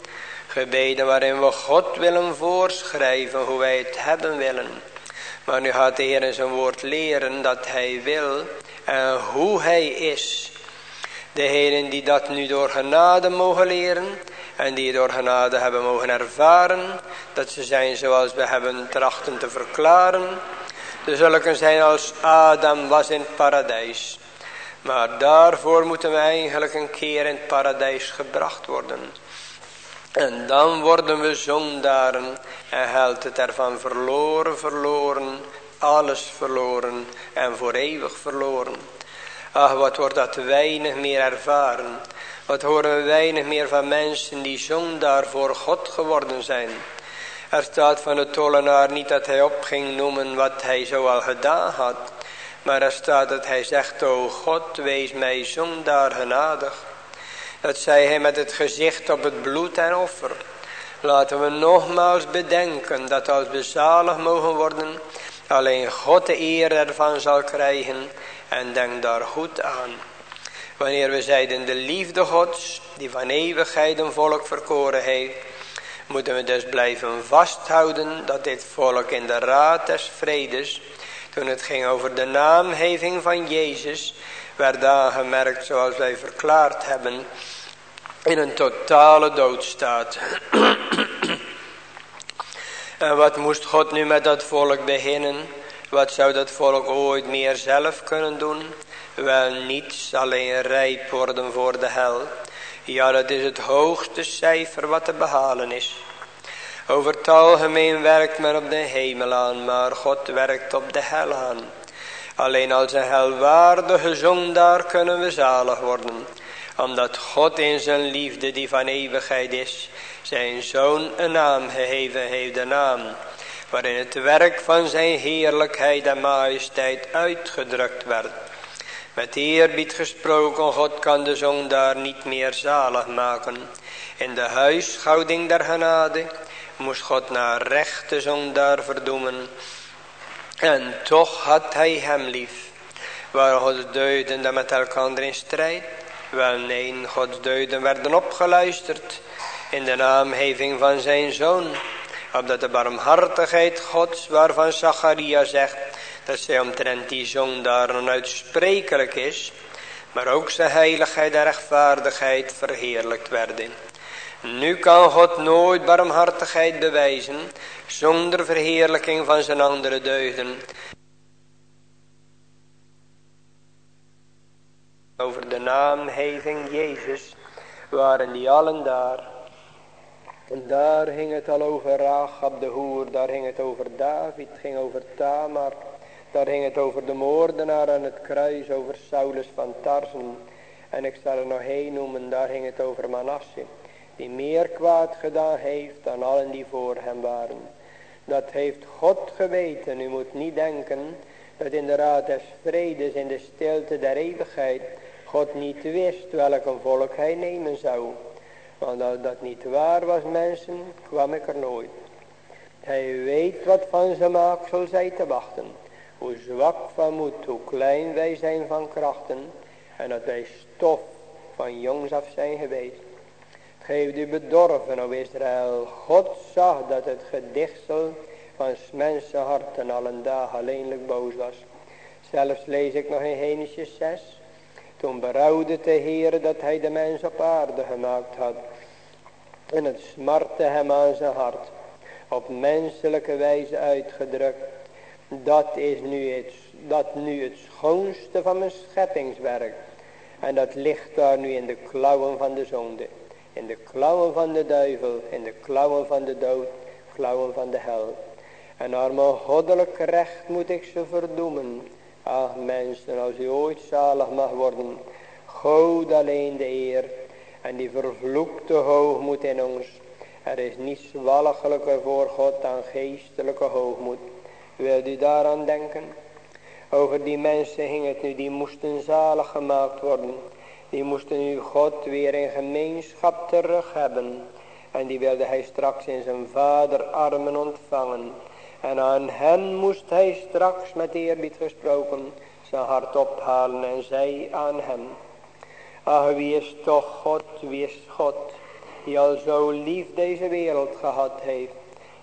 Gebeden waarin we God willen voorschrijven hoe wij het hebben willen. Maar nu gaat de Heer in zijn woord leren dat hij wil en hoe hij is. De heren die dat nu door genade mogen leren en die door genade hebben mogen ervaren, dat ze zijn zoals we hebben trachten te verklaren. Ze zullen zijn als Adam was in het paradijs. Maar daarvoor moeten we eigenlijk een keer in het paradijs gebracht worden. En dan worden we zondaren en helpt het ervan verloren, verloren, alles verloren en voor eeuwig verloren. Ach, wat wordt dat weinig meer ervaren. Wat horen we weinig meer van mensen die zondaar voor God geworden zijn. Er staat van de tollenaar niet dat hij op ging noemen wat hij zo al gedaan had. Maar er staat dat hij zegt, o God, wees mij zondaar genadig. Dat zei hij met het gezicht op het bloed en offer. Laten we nogmaals bedenken dat als we zalig mogen worden, alleen God de eer ervan zal krijgen en denk daar goed aan. Wanneer we zeiden de liefde gods, die van eeuwigheid een volk verkoren heeft, moeten we dus blijven vasthouden dat dit volk in de raad des vredes, toen het ging over de naamheving van Jezus, werd aangemerkt zoals wij verklaard hebben, in een totale doodstaat. en wat moest God nu met dat volk beginnen? Wat zou dat volk ooit meer zelf kunnen doen? Wel niets, alleen rijp worden voor de hel. Ja, dat is het hoogste cijfer wat te behalen is. Over het algemeen werkt men op de hemel aan, maar God werkt op de hel aan. Alleen als een helwaardige zondaar kunnen we zalig worden. Omdat God in zijn liefde die van eeuwigheid is, zijn zoon een naam gegeven heeft, de naam waarin het werk van zijn heerlijkheid en majesteit uitgedrukt werd. Met eerbied gesproken, God kan de zondaar niet meer zalig maken. In de huishouding der genade moest God naar rechte zondaar verdoemen. En toch had hij hem lief. Waren Gods deuden met elkaar in strijd? Wel nee, Gods deuden werden opgeluisterd in de naamheving van zijn zoon opdat de barmhartigheid Gods, waarvan Zacharia zegt, dat zij omtrent die zondaar onuitsprekelijk is, maar ook zijn heiligheid en rechtvaardigheid verheerlijkt werden. Nu kan God nooit barmhartigheid bewijzen, zonder verheerlijking van zijn andere deugden. Over de naamheving Jezus waren die allen daar. En daar ging het al over Rachab de hoer, daar ging het over David, ging over Tamar. Daar ging het over de moordenaar aan het kruis, over Saulus van Tarsen. En ik zal er nog één noemen, daar ging het over Manasse. Die meer kwaad gedaan heeft dan allen die voor hem waren. Dat heeft God geweten. U moet niet denken dat in de raad des vredes, in de stilte der eeuwigheid, God niet wist welk een volk hij nemen zou. Want als dat niet waar was mensen, kwam ik er nooit. Hij weet wat van zijn maaksel zij te wachten. Hoe zwak van moed, hoe klein wij zijn van krachten. En dat wij stof van jongs af zijn geweest. Geef u bedorven, o Israël. God zag dat het gedichtsel van mensen harten al een dag alleenlijk boos was. Zelfs lees ik nog in Genesis 6. Toen berouwde de Heer dat hij de mens op aarde gemaakt had. En het smartte hem aan zijn hart. Op menselijke wijze uitgedrukt. Dat is nu het, dat nu het schoonste van mijn scheppingswerk. En dat ligt daar nu in de klauwen van de zonde. In de klauwen van de duivel. In de klauwen van de dood. Klauwen van de hel. En naar mijn goddelijk recht moet ik ze verdoemen. Ach mensen, als u ooit zalig mag worden. God alleen de eer. En die vervloekte hoogmoed in ons. Er is niets walgelijker voor God dan geestelijke hoogmoed. Wilt u daaraan denken? Over die mensen ging het nu, die moesten zalig gemaakt worden. Die moesten nu God weer in gemeenschap terug hebben. En die wilde hij straks in zijn vader armen ontvangen. En aan hen moest hij straks met eerbied gesproken zijn hart ophalen en zij aan hem. Ach, wie is toch God, wie is God, die al zo lief deze wereld gehad heeft.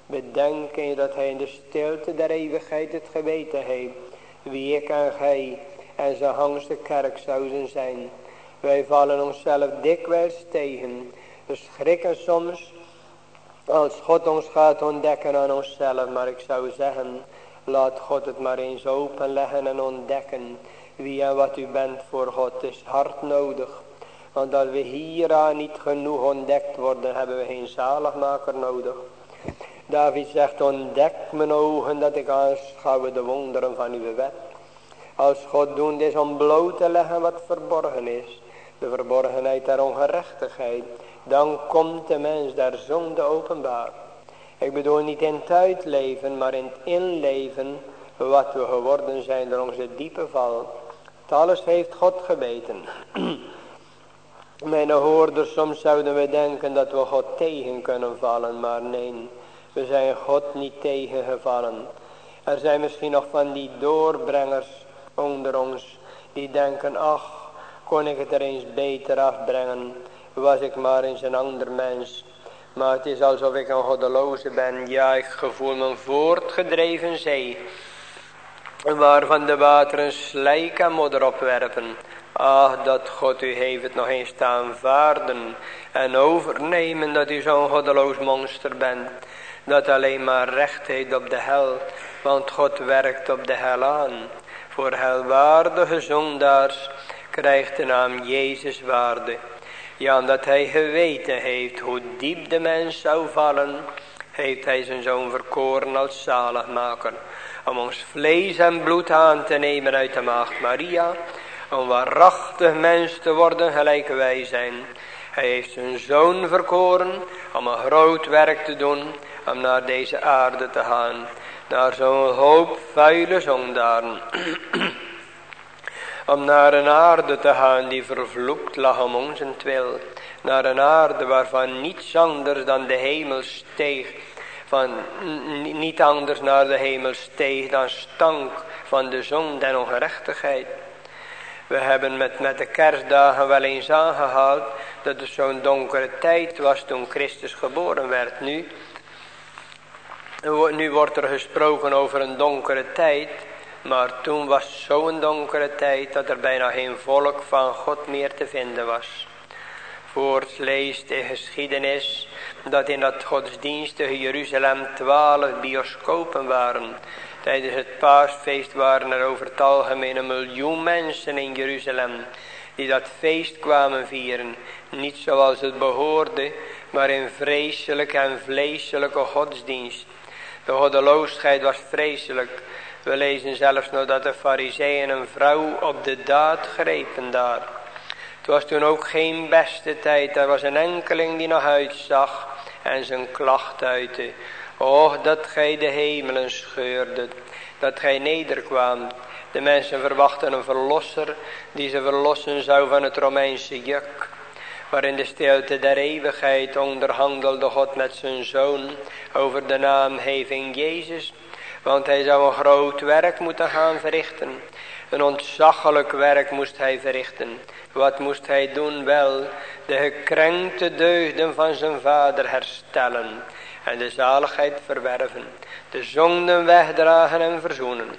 Bedenken je dat hij in de stilte der eeuwigheid het geweten heeft, wie ik en gij en zijn hangste kerk zouden zijn. Wij vallen onszelf dikwijls tegen, we schrikken soms als God ons gaat ontdekken aan onszelf, maar ik zou zeggen, laat God het maar eens openleggen en ontdekken wie en wat u bent voor God. is hard nodig. Want als we hieraan niet genoeg ontdekt worden, hebben we geen zaligmaker nodig. David zegt, ontdek mijn ogen dat ik aanschouw de wonderen van uw wet. Als God doend is om bloot te leggen wat verborgen is. De verborgenheid der ongerechtigheid dan komt de mens der zonde openbaar. Ik bedoel niet in het uitleven, maar in het inleven wat we geworden zijn door onze diepe val. Het alles heeft God gebeten. Mijn hoorders, soms zouden we denken dat we God tegen kunnen vallen, maar nee, we zijn God niet tegengevallen. Er zijn misschien nog van die doorbrengers onder ons, die denken, ach, kon ik het er eens beter afbrengen was ik maar eens een ander mens. Maar het is alsof ik een goddeloze ben. Ja, ik gevoel me voortgedreven zee. Waarvan de wateren slijk en modder opwerpen. Ach, dat God u heeft het nog eens te aanvaarden. En overnemen dat u zo'n goddeloos monster bent. Dat alleen maar recht heeft op de hel. Want God werkt op de hel aan. Voor helwaardige zondaars krijgt de naam Jezus waarde. Ja, omdat hij geweten heeft hoe diep de mens zou vallen, heeft hij zijn zoon verkoren als zaligmaker. Om ons vlees en bloed aan te nemen uit de maagd Maria. Om waarachtig mens te worden gelijk wij zijn. Hij heeft zijn zoon verkoren om een groot werk te doen. Om naar deze aarde te gaan. Naar zo'n hoop vuile zondaren. om naar een aarde te gaan die vervloekt lag om ons. Naar een aarde waarvan niets anders dan de hemel steeg. Van, niet anders naar de hemel steeg dan stank van de zon en ongerechtigheid. We hebben met, met de kerstdagen wel eens aangehaald dat het zo'n donkere tijd was toen Christus geboren werd. Nu, nu wordt er gesproken over een donkere tijd Maar toen was zo'n donkere tijd dat er bijna geen volk van God meer te vinden was. Voorts leest de geschiedenis dat in dat godsdienstige Jeruzalem twaalf bioscopen waren. Tijdens het paasfeest waren er over het algemeen een miljoen mensen in Jeruzalem die dat feest kwamen vieren. Niet zoals het behoorde, maar in vreselijke en vleeselijke godsdienst. De goddeloosheid was vreselijk. We lezen zelfs nog dat de fariseeën een vrouw op de daad grepen daar. Het was toen ook geen beste tijd. Er was een enkeling die nog uitzag en zijn klacht uitte. Och, dat gij de hemelen scheurde, dat gij nederkwaamt. De mensen verwachten een verlosser die ze verlossen zou van het Romeinse juk. Maar in de stilte der eeuwigheid onderhandelde God met zijn zoon over de naamheving Jezus. Want hij zou een groot werk moeten gaan verrichten. Een ontzaglijk werk moest hij verrichten. Wat moest hij doen? Wel, de gekrenkte deugden van zijn vader herstellen. En de zaligheid verwerven. De zonden wegdragen en verzoenen.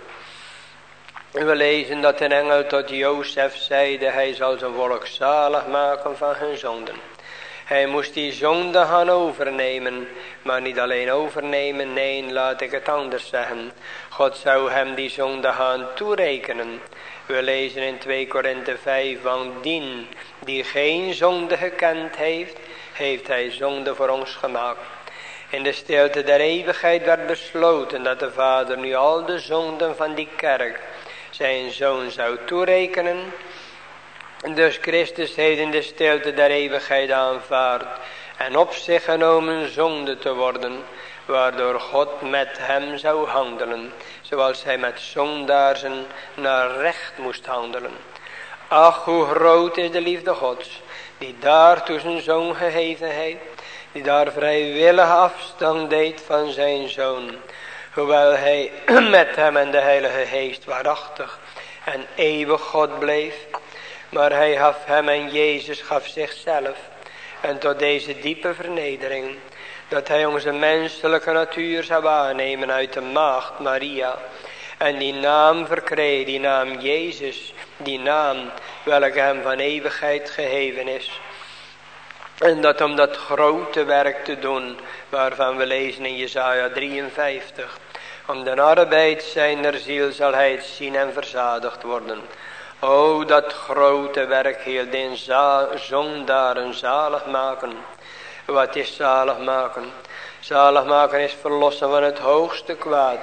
We lezen dat een engel tot Jozef zeide, hij zal zijn volk zalig maken van hun zonden. Hij moest die zonde gaan overnemen, maar niet alleen overnemen, nee, laat ik het anders zeggen. God zou hem die zonde gaan toerekenen. We lezen in 2 Korinthe 5, van dien die geen zonde gekend heeft, heeft hij zonde voor ons gemaakt. In de stilte der eeuwigheid werd besloten dat de Vader nu al de zonden van die kerk zijn zoon zou toerekenen. Dus Christus heeft in de stilte der eeuwigheid aanvaard en op zich genomen zonde te worden, waardoor God met hem zou handelen, zoals hij met zondaarzen naar recht moest handelen. Ach, hoe groot is de liefde Gods, die daartoe zijn zoon gegeven heeft, die daar vrijwillig afstand deed van zijn zoon, hoewel hij met hem en de Heilige Geest waarachtig en eeuwig God bleef. Maar hij gaf hem en Jezus gaf zichzelf. En tot deze diepe vernedering, dat hij onze menselijke natuur zou aannemen uit de maagd Maria. En die naam verkreeg, die naam Jezus, die naam welke hem van eeuwigheid gegeven is. En dat om dat grote werk te doen, waarvan we lezen in Jesaja 53. Om de arbeid zijner ziel zal hij het zien en verzadigd worden. O, dat grote werk heel den zondaren zalig maken. Wat is zalig maken? Zalig maken is verlossen van het hoogste kwaad.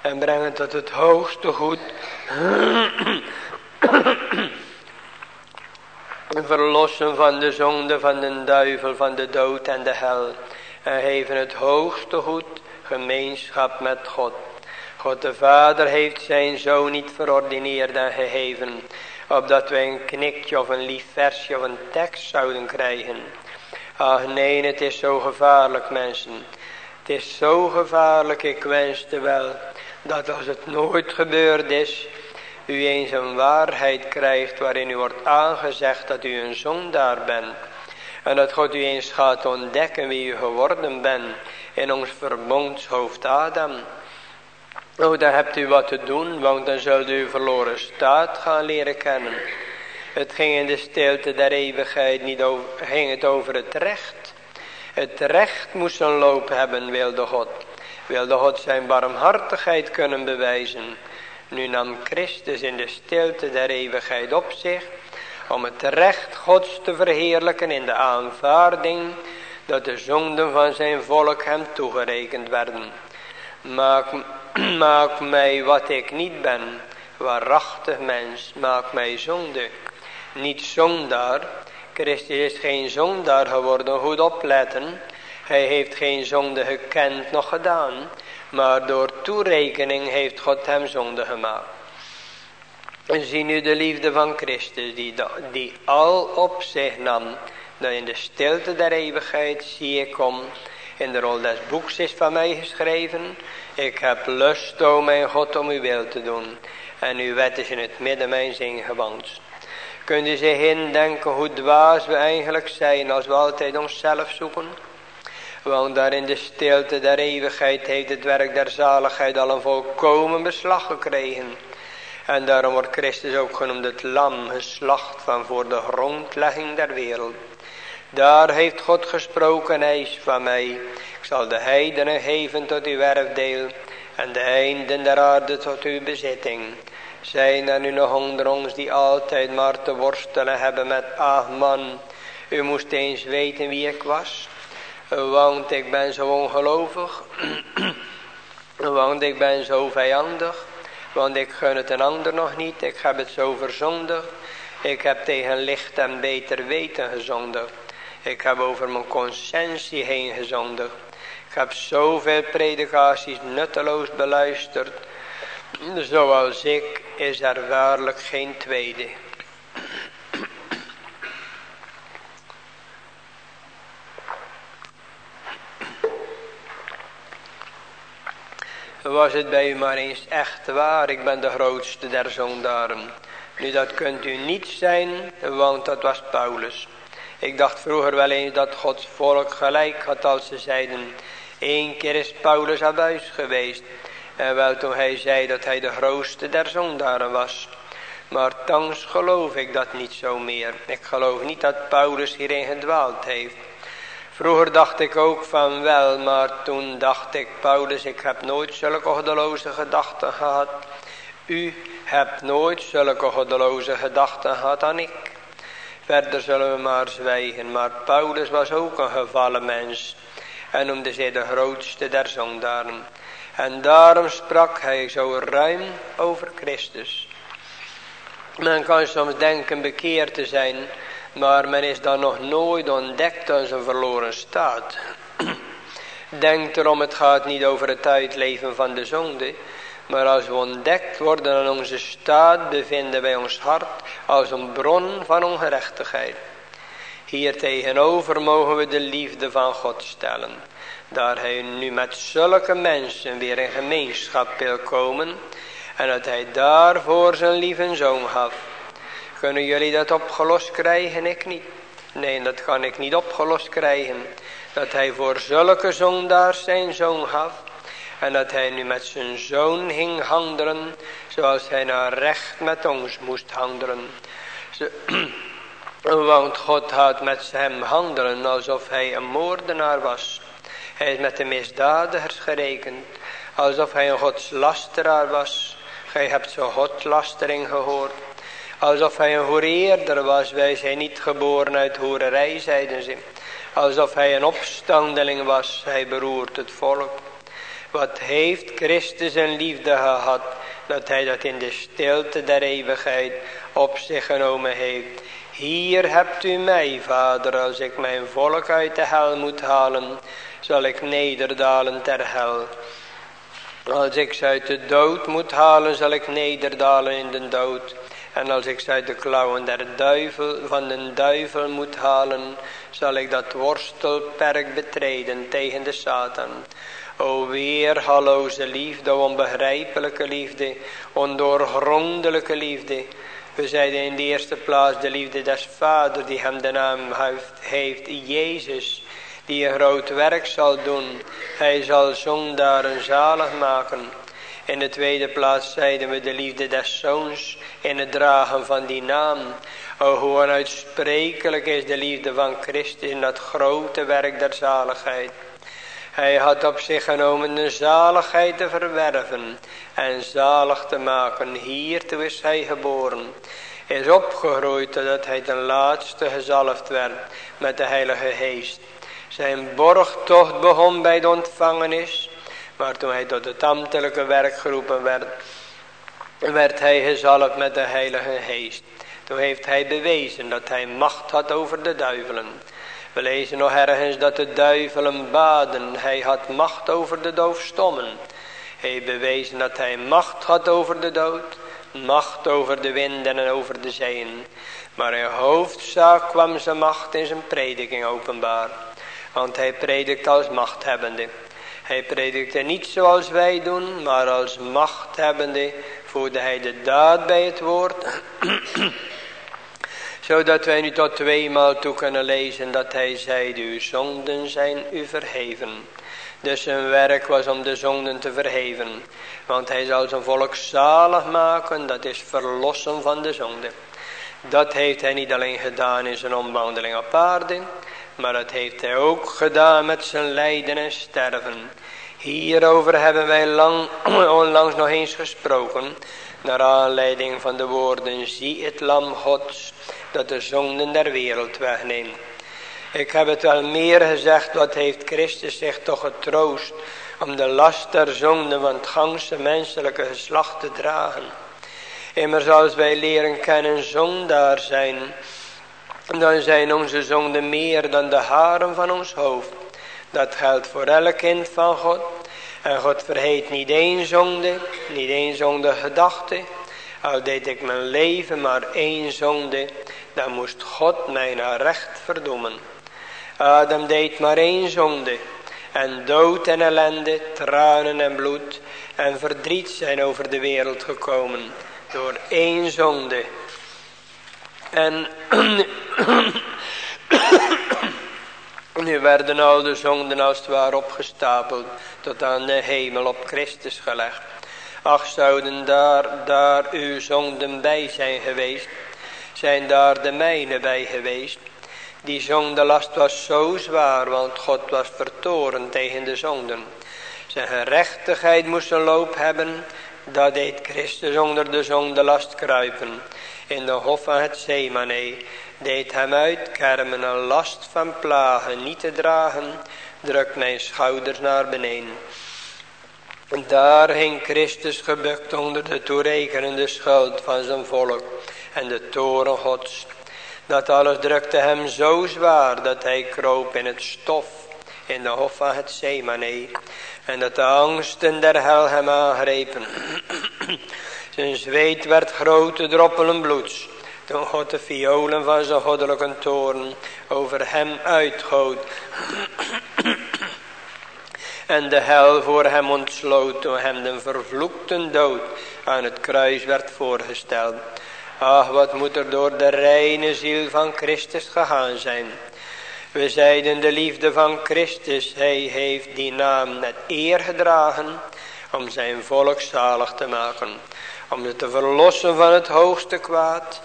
En brengen tot het hoogste goed. verlossen van de zonde, van de duivel, van de dood en de hel. En geven het hoogste goed gemeenschap met God. God de Vader heeft zijn zoon niet verordineerd en gegeven, opdat wij een knikje of een lief versje of een tekst zouden krijgen. Ach nee, het is zo gevaarlijk mensen. Het is zo gevaarlijk, ik wenste wel, dat als het nooit gebeurd is, u eens een waarheid krijgt waarin u wordt aangezegd dat u een zondaar bent. En dat God u eens gaat ontdekken wie u geworden bent in ons verbondshoofd Adam. Oh, daar hebt u wat te doen, want dan zult u verloren staat gaan leren kennen. Het ging in de stilte der eeuwigheid niet over, het over het recht. Het recht moest een loop hebben, wilde God. Wilde God zijn barmhartigheid kunnen bewijzen. Nu nam Christus in de stilte der eeuwigheid op zich om het recht Gods te verheerlijken in de aanvaarding dat de zonden van zijn volk hem toegerekend werden. Maak, maak mij wat ik niet ben, waarachtig mens, maak mij zonde. Niet zondaar, Christus is geen zondaar geworden, goed opletten. Hij heeft geen zonde gekend nog gedaan, maar door toerekening heeft God hem zonde gemaakt. En zie nu de liefde van Christus, die, die al op zich nam, dat in de stilte der eeuwigheid zie ik om, in de rol des boeks is van mij geschreven, ik heb lust, o mijn God, om uw wil te doen, en uw wet is in het midden mijn zin gewand. Kunt u zich indenken hoe dwaas we eigenlijk zijn als we altijd onszelf zoeken? Want daar in de stilte der eeuwigheid heeft het werk der zaligheid al een volkomen beslag gekregen. En daarom wordt Christus ook genoemd het lam geslacht van voor de grondlegging der wereld. Daar heeft God gesproken, hij is van mij. Ik zal de heidenen geven tot uw erfdeel en de einden der aarde tot uw bezitting. Zijn er nu nog onder ons die altijd maar te worstelen hebben met, ah man, u moest eens weten wie ik was. Want ik ben zo ongelovig. want ik ben zo vijandig. Want ik gun het een ander nog niet. Ik heb het zo verzondigd. Ik heb tegen licht en beter weten gezondigd. Ik heb over mijn conscientie heen gezondigd. Ik heb zoveel predikaties nutteloos beluisterd. Zoals ik is er waarlijk geen tweede. Was het bij u maar eens echt waar, ik ben de grootste der zondaren. Nu dat kunt u niet zijn, want dat was Paulus. Ik dacht vroeger wel eens dat Gods volk gelijk had als ze zeiden. Eén keer is Paulus abuis geweest. En wel toen hij zei dat hij de grootste der zondaren was. Maar thans geloof ik dat niet zo meer. Ik geloof niet dat Paulus hierin gedwaald heeft. Vroeger dacht ik ook van wel, maar toen dacht ik, Paulus, ik heb nooit zulke goddeloze gedachten gehad. U hebt nooit zulke goddeloze gedachten gehad dan ik. Verder zullen we maar zwijgen, maar Paulus was ook een gevallen mens en noemde zij de grootste der zondaren. En daarom sprak hij zo ruim over Christus. Men kan soms denken bekeerd te zijn, maar men is dan nog nooit ontdekt als een verloren staat. Denk erom, het gaat niet over het uitleven van de zonde. Maar als we ontdekt worden in onze staat, bevinden wij ons hart als een bron van ongerechtigheid. Hier tegenover mogen we de liefde van God stellen. Daar hij nu met zulke mensen weer in gemeenschap wil komen. En dat hij daarvoor zijn lieve zoon gaf. Kunnen jullie dat opgelost krijgen? Ik niet. Nee, dat kan ik niet opgelost krijgen. Dat hij voor zulke zondaars zijn zoon gaf. En dat hij nu met zijn zoon ging handelen. Zoals hij naar recht met ons moest handelen. Want God had met hem handelen alsof hij een moordenaar was. Hij is met de misdadigers gerekend. Alsof hij een godslasteraar was. Gij hebt zo godlastering gehoord. Alsof hij een hoereerder was. Wij zijn niet geboren uit hoererij, zeiden ze. Alsof hij een opstandeling was. Hij beroert het volk. Wat heeft Christus een liefde gehad. Dat hij dat in de stilte der eeuwigheid op zich genomen heeft. Hier hebt u mij, vader, als ik mijn volk uit de hel moet halen, zal ik nederdalen ter hel. Als ik ze uit de dood moet halen, zal ik nederdalen in de dood. En als ik ze uit de klauwen der duivel, van de duivel moet halen, zal ik dat worstelperk betreden tegen de Satan. O weerhaloze liefde, onbegrijpelijke liefde, ondoorgrondelijke liefde. We zeiden in de eerste plaats de liefde des Vader die hem de naam heeft, Jezus, die een groot werk zal doen. Hij zal zondaren zalig maken. In de tweede plaats zeiden we de liefde des Zoons in het dragen van die naam. O, hoe onuitsprekelijk is de liefde van Christus in dat grote werk der zaligheid. Hij had op zich genomen de zaligheid te verwerven en zalig te maken. Hiertoe is hij geboren. Is opgegroeid totdat hij ten laatste gezalfd werd met de heilige geest. Zijn borgtocht begon bij de ontvangenis. Maar toen hij tot het ambtelijke werk geroepen werd, werd hij gezalfd met de heilige geest. Toen heeft hij bewezen dat hij macht had over de duivelen. We lezen nog ergens dat de duivelen baden. Hij had macht over de doofstommen. Hij bewezen dat hij macht had over de dood. Macht over de winden en over de zeeën. Maar in hoofdzaak kwam zijn macht in zijn prediking openbaar. Want hij predikt als machthebbende. Hij predikte niet zoals wij doen, maar als machthebbende voerde hij de daad bij het woord zodat wij nu tot tweemaal toe kunnen lezen dat hij zeide, uw zonden zijn u verheven. Dus zijn werk was om de zonden te verheven. Want hij zal zijn volk zalig maken, dat is verlossen van de zonde. Dat heeft hij niet alleen gedaan in zijn omwandeling op aarde, maar dat heeft hij ook gedaan met zijn lijden en sterven. Hierover hebben wij lang, onlangs nog eens gesproken, naar aanleiding van de woorden, zie het lam gods, dat de zonden der wereld wegneemt. Ik heb het wel meer gezegd, wat heeft Christus zich toch getroost om de last der zonden van het gangse menselijke geslacht te dragen. Immers als wij leren kennen zondaar zijn, dan zijn onze zonden meer dan de haren van ons hoofd. Dat geldt voor elk kind van God. En God verheet niet één zonde, niet één zonde gedachte. Al deed ik mijn leven maar één zonde, dan moest God mij naar recht verdoemen. Adam deed maar één zonde. En dood en ellende, tranen en bloed en verdriet zijn over de wereld gekomen. Door één zonde. En nu werden al de zonden als het ware opgestapeld. Tot aan de hemel op Christus gelegd. Ach zouden daar, daar uw zonden bij zijn geweest. Zijn daar de mijne bij geweest. Die zondelast was zo zwaar, want God was vertoren tegen de zonden. Zijn gerechtigheid moest een loop hebben, dat deed Christus onder de zondelast kruipen. In de hof van het Zemane deed hem uitkermen een last van plagen niet te dragen, drukt mijn schouders naar beneden. Daar hing Christus gebukt onder de toerekenende schuld van zijn volk en de toren gods. Dat alles drukte hem zo zwaar dat hij kroop in het stof in de hof van het Zemane. En dat de angsten der hel hem aangrepen. zijn zweet werd grote droppelen bloeds. Toen God de violen van zijn goddelijke toren over hem uitgoot. en de hel voor hem ontsloot toen hem de vervloekte dood aan het kruis werd voorgesteld. Ach, wat moet er door de reine ziel van Christus gegaan zijn. We zeiden de liefde van Christus, hij heeft die naam met eer gedragen om zijn volk zalig te maken. Om het te verlossen van het hoogste kwaad.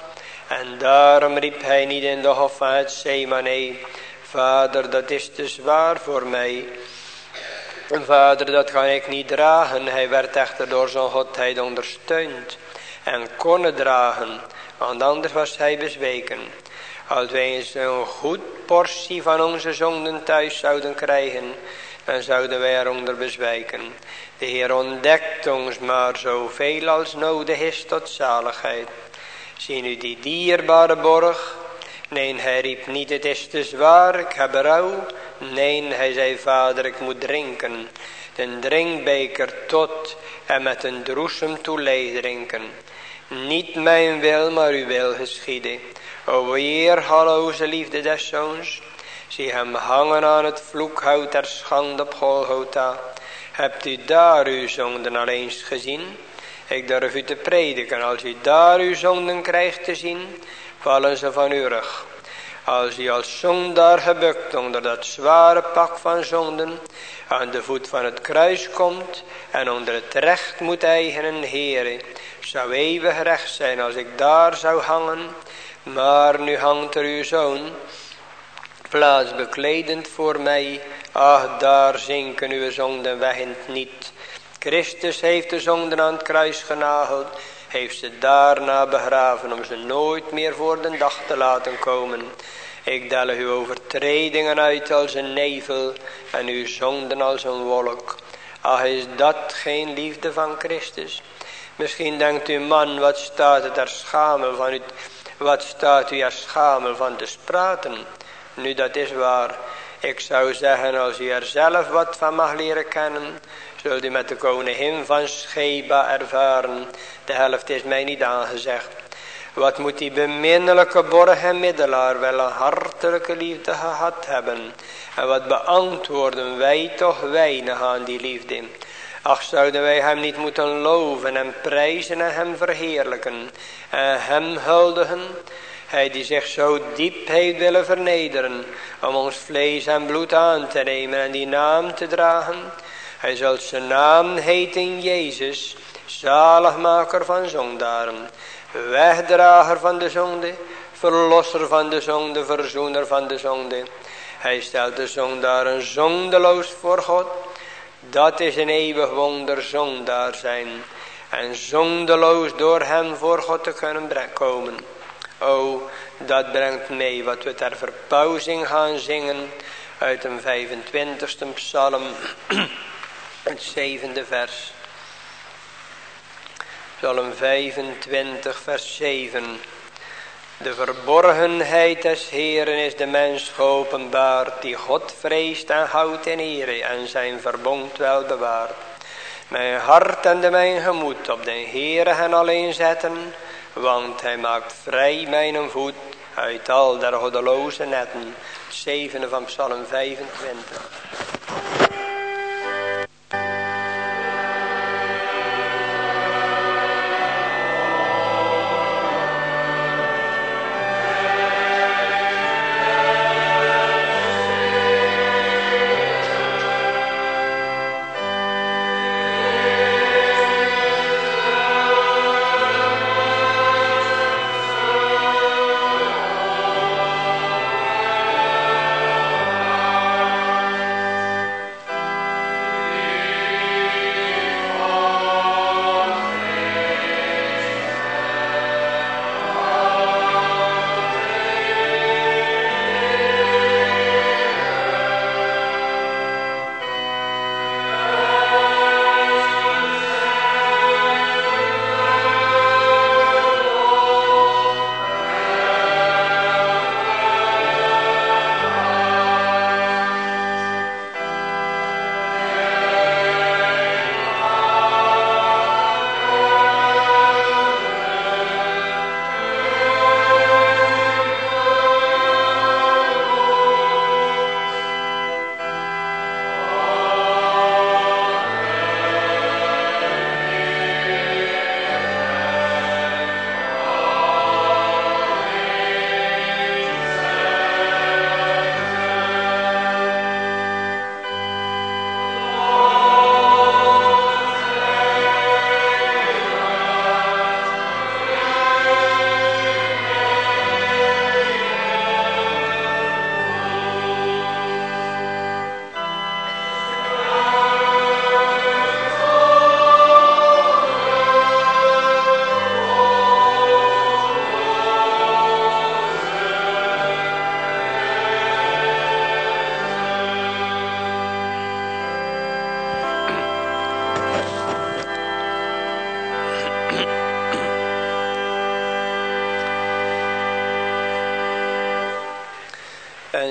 En daarom riep hij niet in de hof het Zemane, Vader dat is te zwaar voor mij. Vader dat kan ik niet dragen, hij werd echter door zijn godheid ondersteund en konden dragen, want anders was hij bezweken. Als wij eens een goed portie van onze zonden thuis zouden krijgen, dan zouden wij eronder bezwijken. De Heer ontdekt ons maar zoveel als nodig is tot zaligheid. Zie nu die dierbare borg. Nee, hij riep niet, het is te zwaar, ik heb rouw. Nee, hij zei, vader, ik moet drinken. Den drinkbeker tot en met een droesem toelei drinken. Niet mijn wil, maar uw wil geschieden. O Heer, halloze liefde des zoons. Zie hem hangen aan het vloekhout der schande op Golgotha. Hebt u daar uw zonden al eens gezien? Ik durf u te prediken, als u daar uw zonden krijgt te zien, vallen ze van uw rug. Als u als zondaar gebukt onder dat zware pak van zonden aan de voet van het kruis komt en onder het recht moet eigenen, Heere, zou eeuwig recht zijn als ik daar zou hangen. Maar nu hangt er uw zoon, plaats bekledend voor mij. Ach, daar zinken uw zonden weg niet. Christus heeft de zonden aan het kruis genageld, heeft ze daarna begraven om ze nooit meer voor de dag te laten komen. Ik delg uw overtredingen uit als een nevel en uw zonden als een wolk. Ach, is dat geen liefde van Christus? Misschien denkt u, man, wat staat het er schamel van u, wat staat u er schamel van te spraten? Nu, dat is waar. Ik zou zeggen, als u er zelf wat van mag leren kennen, zult u met de koningin van Scheba ervaren. De helft is mij niet aangezegd. Wat moet die beminnelijke borg middelaar wel een hartelijke liefde gehad hebben. En wat beantwoorden wij toch weinig aan die liefde. Ach, zouden wij hem niet moeten loven en prijzen en hem verheerlijken en hem huldigen. Hij die zich zo diep heeft willen vernederen. Om ons vlees en bloed aan te nemen en die naam te dragen. Hij zal zijn naam heten Jezus. Zaligmaker van zondaren. Wegdrager van de zonde. Verlosser van de zonde. Verzoener van de zonde. Hij stelt de zondaren zondeloos voor God. Dat is een eeuwig wonder zondaar zijn. En zondeloos door hem voor God te kunnen komen. O, dat brengt mee wat we ter verpauzing gaan zingen. Uit een 25ste psalm. Het zevende vers. Psalm 25 vers 7. De verborgenheid des Heeren is de mens geopenbaard, die God vreest en houdt in ere en zijn verbond wel bewaart. Mijn hart en de mijn gemoed op de Heere hen alleen zetten, want hij maakt vrij mijn voet uit al der goddeloze netten. Zevende van Psalm 25.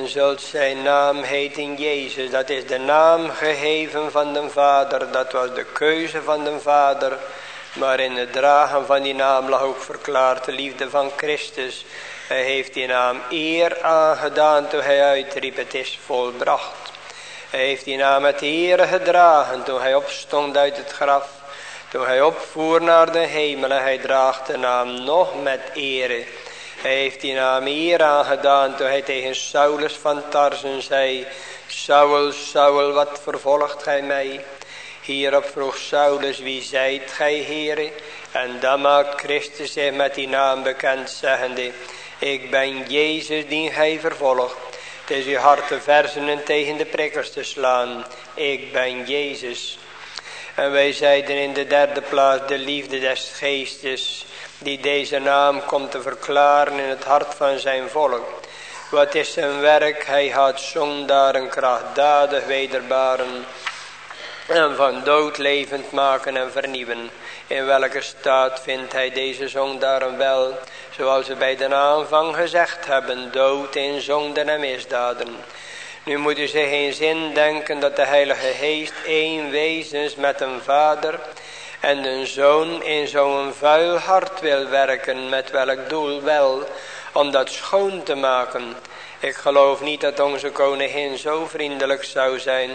Zult zijn naam heten Jezus. Dat is de naam gegeven van de Vader. Dat was de keuze van de Vader. Maar in het dragen van die naam lag ook verklaard de liefde van Christus. Hij heeft die naam eer aangedaan toen hij uitriep het is volbracht. Hij heeft die naam met eer gedragen toen hij opstond uit het graf. Toen hij opvoer naar de hemel en hij draagt de naam nog met ere. Hij heeft die naam hier aangedaan toen hij tegen Saulus van Tarsen zei. Saul, Saul, wat vervolgt gij mij? Hierop vroeg Saulus, wie zijt gij, heren? En dan maakt Christus zich met die naam bekend, zeggende, ik ben Jezus die gij vervolgt. Het is uw hart te tegen de prikkers te slaan. Ik ben Jezus. En wij zeiden in de derde plaats de liefde des geestes die deze naam komt te verklaren in het hart van zijn volk. Wat is zijn werk? Hij had zondaren krachtdadig wederbaren en van dood levend maken en vernieuwen. In welke staat vindt hij deze zondaren wel, zoals we bij de aanvang gezegd hebben, dood in zonden en misdaden. Nu moet u zich in zin denken dat de Heilige Geest één wezens met een Vader en een zoon in zo'n vuil hart wil werken, met welk doel wel, om dat schoon te maken. Ik geloof niet dat onze koningin zo vriendelijk zou zijn,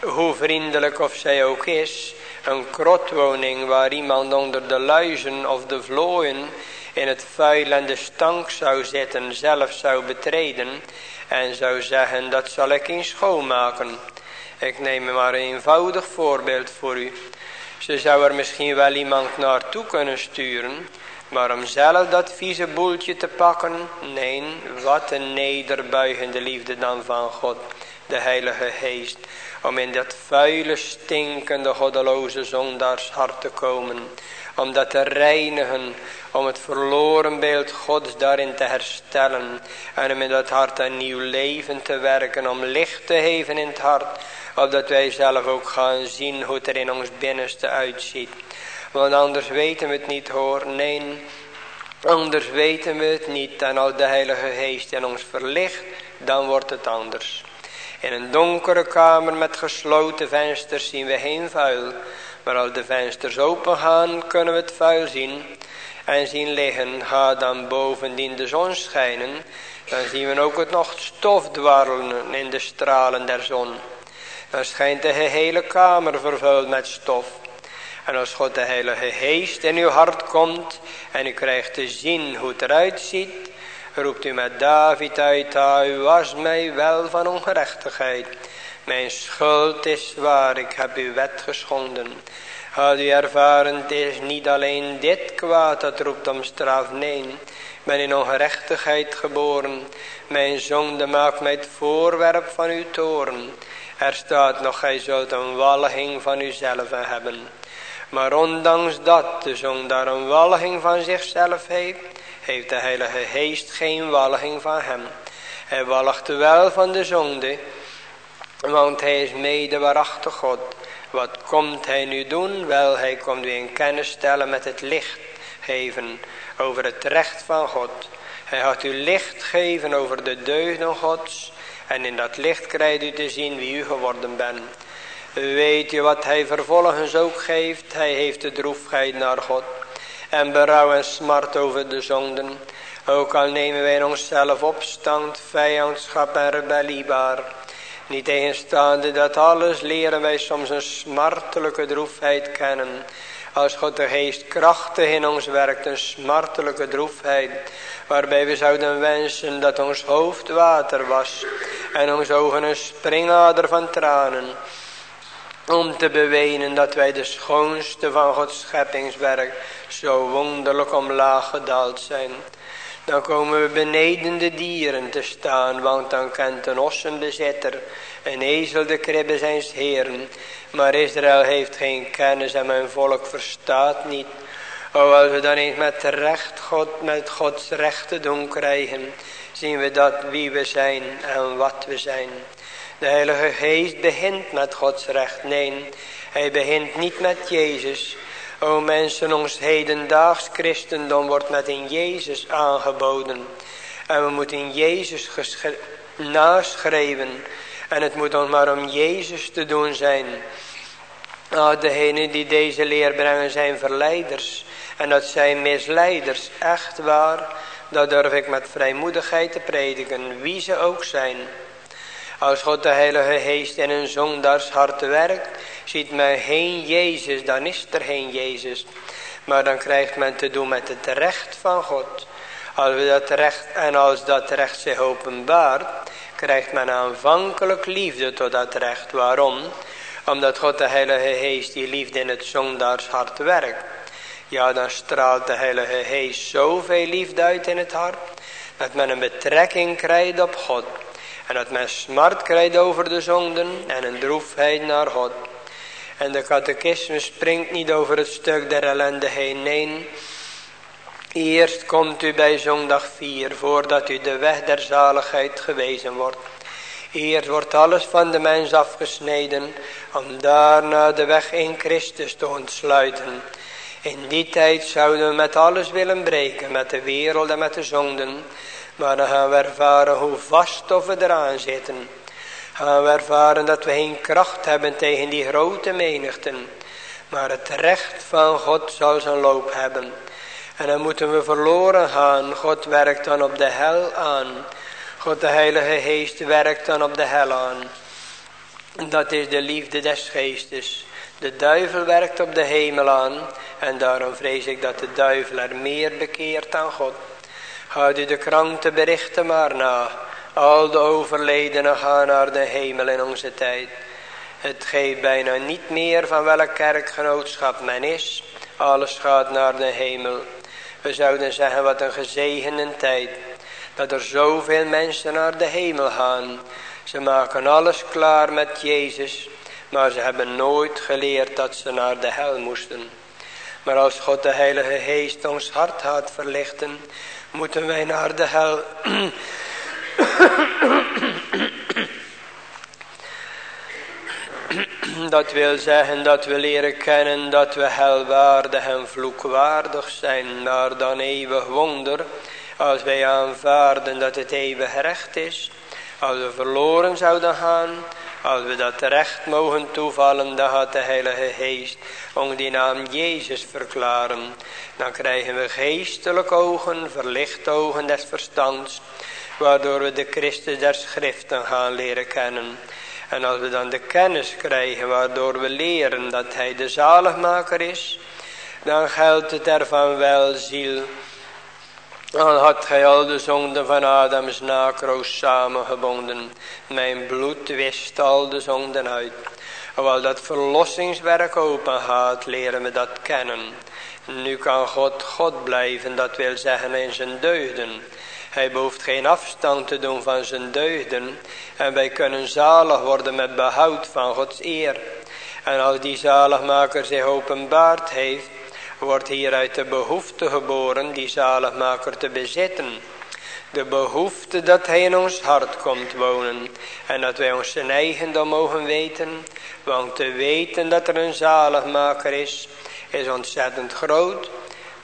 hoe vriendelijk of zij ook is, een krotwoning waar iemand onder de luizen of de vlooien in het vuil en de stank zou zitten, zelf zou betreden en zou zeggen, dat zal ik eens schoonmaken. Ik neem maar een eenvoudig voorbeeld voor u. Ze zou er misschien wel iemand naartoe kunnen sturen, maar om zelf dat vieze boeltje te pakken, nee, wat een nederbuigende liefde dan van God, de Heilige Geest, om in dat vuile, stinkende, goddeloze zondaars hart te komen, om dat te reinigen, om het verloren beeld Gods daarin te herstellen en om in dat hart een nieuw leven te werken, om licht te geven in het hart, opdat wij zelf ook gaan zien hoe het er in ons binnenste uitziet. Want anders weten we het niet hoor, nee, anders weten we het niet en als de Heilige Geest in ons verlicht, dan wordt het anders. In een donkere kamer met gesloten vensters zien we geen vuil. Maar als de vensters open gaan, kunnen we het vuil zien. En zien liggen, ga dan bovendien de zon schijnen. Dan zien we ook het nog stof dwarrelen in de stralen der zon. Dan schijnt de gehele kamer vervuld met stof. En als God de Heilige Geest in uw hart komt en u krijgt te zien hoe het eruit ziet, roept u met David uit, u was mij wel van ongerechtigheid. Mijn schuld is waar, ik heb uw wet geschonden. Had u ervaren, het is niet alleen dit kwaad dat roept om straf, nee. Ik ben in ongerechtigheid geboren. Mijn zonde maakt mij het voorwerp van uw toren. Er staat nog, gij zult een walging van uzelf hebben. Maar ondanks dat de zondaar een walging van zichzelf heeft, heeft de Heilige Geest geen walging van hem. Hij walgt wel van de zonde, want hij is mede waarachtig God. Wat komt hij nu doen? Wel, hij komt u in kennis stellen met het licht geven over het recht van God. Hij gaat u licht geven over de deugden Gods. En in dat licht krijgt u te zien wie u geworden bent. Weet je wat hij vervolgens ook geeft? Hij heeft de droefheid naar God en berouw en smart over de zonden. Ook al nemen wij in onszelf opstand, vijandschap en rebelliebaar. Niet tegenstaande dat alles leren wij soms een smartelijke droefheid kennen. Als God de geest krachtig in ons werkt, een smartelijke droefheid. Waarbij we zouden wensen dat ons hoofd water was. En onze ogen een springader van tranen om te bewenen dat wij de schoonste van Gods scheppingswerk zo wonderlijk omlaag gedaald zijn. Dan komen we beneden de dieren te staan, want dan kent een ossenbezitter, een ezel de kribbe zijn heren. Maar Israël heeft geen kennis en mijn volk verstaat niet. O, als we dan eens met recht God, met Gods recht te doen krijgen, zien we dat wie we zijn en wat we zijn. De Heilige Geest begint met Gods recht. Nee, hij begint niet met Jezus. O mensen, ons hedendaags christendom wordt met in Jezus aangeboden. En we moeten in Jezus naschreven. En het moet ons maar om Jezus te doen zijn. Ah, degenen die deze leer brengen zijn verleiders. En dat zijn misleiders. Echt waar. Dat durf ik met vrijmoedigheid te prediken. Wie ze ook zijn. Als God de Heilige Geest in een zondaars hart werkt, ziet men geen Jezus, dan is er geen Jezus. Maar dan krijgt men te doen met het recht van God. Als we dat recht, en als dat recht zich openbaart, krijgt men aanvankelijk liefde tot dat recht. Waarom? Omdat God de Heilige Geest die liefde in het zondaars hart werkt. Ja, dan straalt de Heilige Geest zoveel liefde uit in het hart, dat men een betrekking krijgt op God. En dat men smart krijgt over de zonden en een droefheid naar God. En de catechisme springt niet over het stuk der ellende heen. Nee, eerst komt u bij zondag 4 voordat u de weg der zaligheid gewezen wordt. Eerst wordt alles van de mens afgesneden om daarna de weg in Christus te ontsluiten. In die tijd zouden we met alles willen breken, met de wereld en met de zonden. Maar dan gaan we ervaren hoe vast of we eraan zitten. Gaan we ervaren dat we geen kracht hebben tegen die grote menigten. Maar het recht van God zal zijn loop hebben. En dan moeten we verloren gaan. God werkt dan op de hel aan. God de Heilige Geest werkt dan op de hel aan. Dat is de liefde des geestes. De duivel werkt op de hemel aan en daarom vrees ik dat de duivel er meer bekeert aan God. Houd u de krantenberichten maar na. Al de overledenen gaan naar de hemel in onze tijd. Het geeft bijna niet meer van welk kerkgenootschap men is. Alles gaat naar de hemel. We zouden zeggen wat een gezegende tijd. Dat er zoveel mensen naar de hemel gaan. Ze maken alles klaar met Jezus. Maar ze hebben nooit geleerd dat ze naar de hel moesten. Maar als God de Heilige Geest ons hart gaat verlichten. Moeten wij naar de hel. Dat wil zeggen dat we leren kennen dat we helwaardig en vloekwaardig zijn. Maar dan eeuwig wonder als wij aanvaarden dat het eeuwig recht is. Als we verloren zouden gaan. Als we dat recht mogen toevallen, dan gaat de Heilige Geest om die naam Jezus verklaren. Dan krijgen we geestelijke ogen, verlicht ogen des verstands. Waardoor we de Christus der schriften gaan leren kennen. En als we dan de kennis krijgen waardoor we leren dat hij de zaligmaker is. Dan geldt het ervan wel ziel. Dan had gij al de zonden van Adams nakroos samengebonden. Mijn bloed wist al de zonden uit. Hoewel dat verlossingswerk open gaat, leren we dat kennen. Nu kan God God blijven, dat wil zeggen in zijn deugden. Hij behoeft geen afstand te doen van zijn deugden. En wij kunnen zalig worden met behoud van Gods eer. En als die zaligmaker zich openbaard heeft, wordt hieruit de behoefte geboren die zaligmaker te bezitten. De behoefte dat hij in ons hart komt wonen. En dat wij ons zijn eigendom mogen weten. Want te weten dat er een zaligmaker is, is ontzettend groot.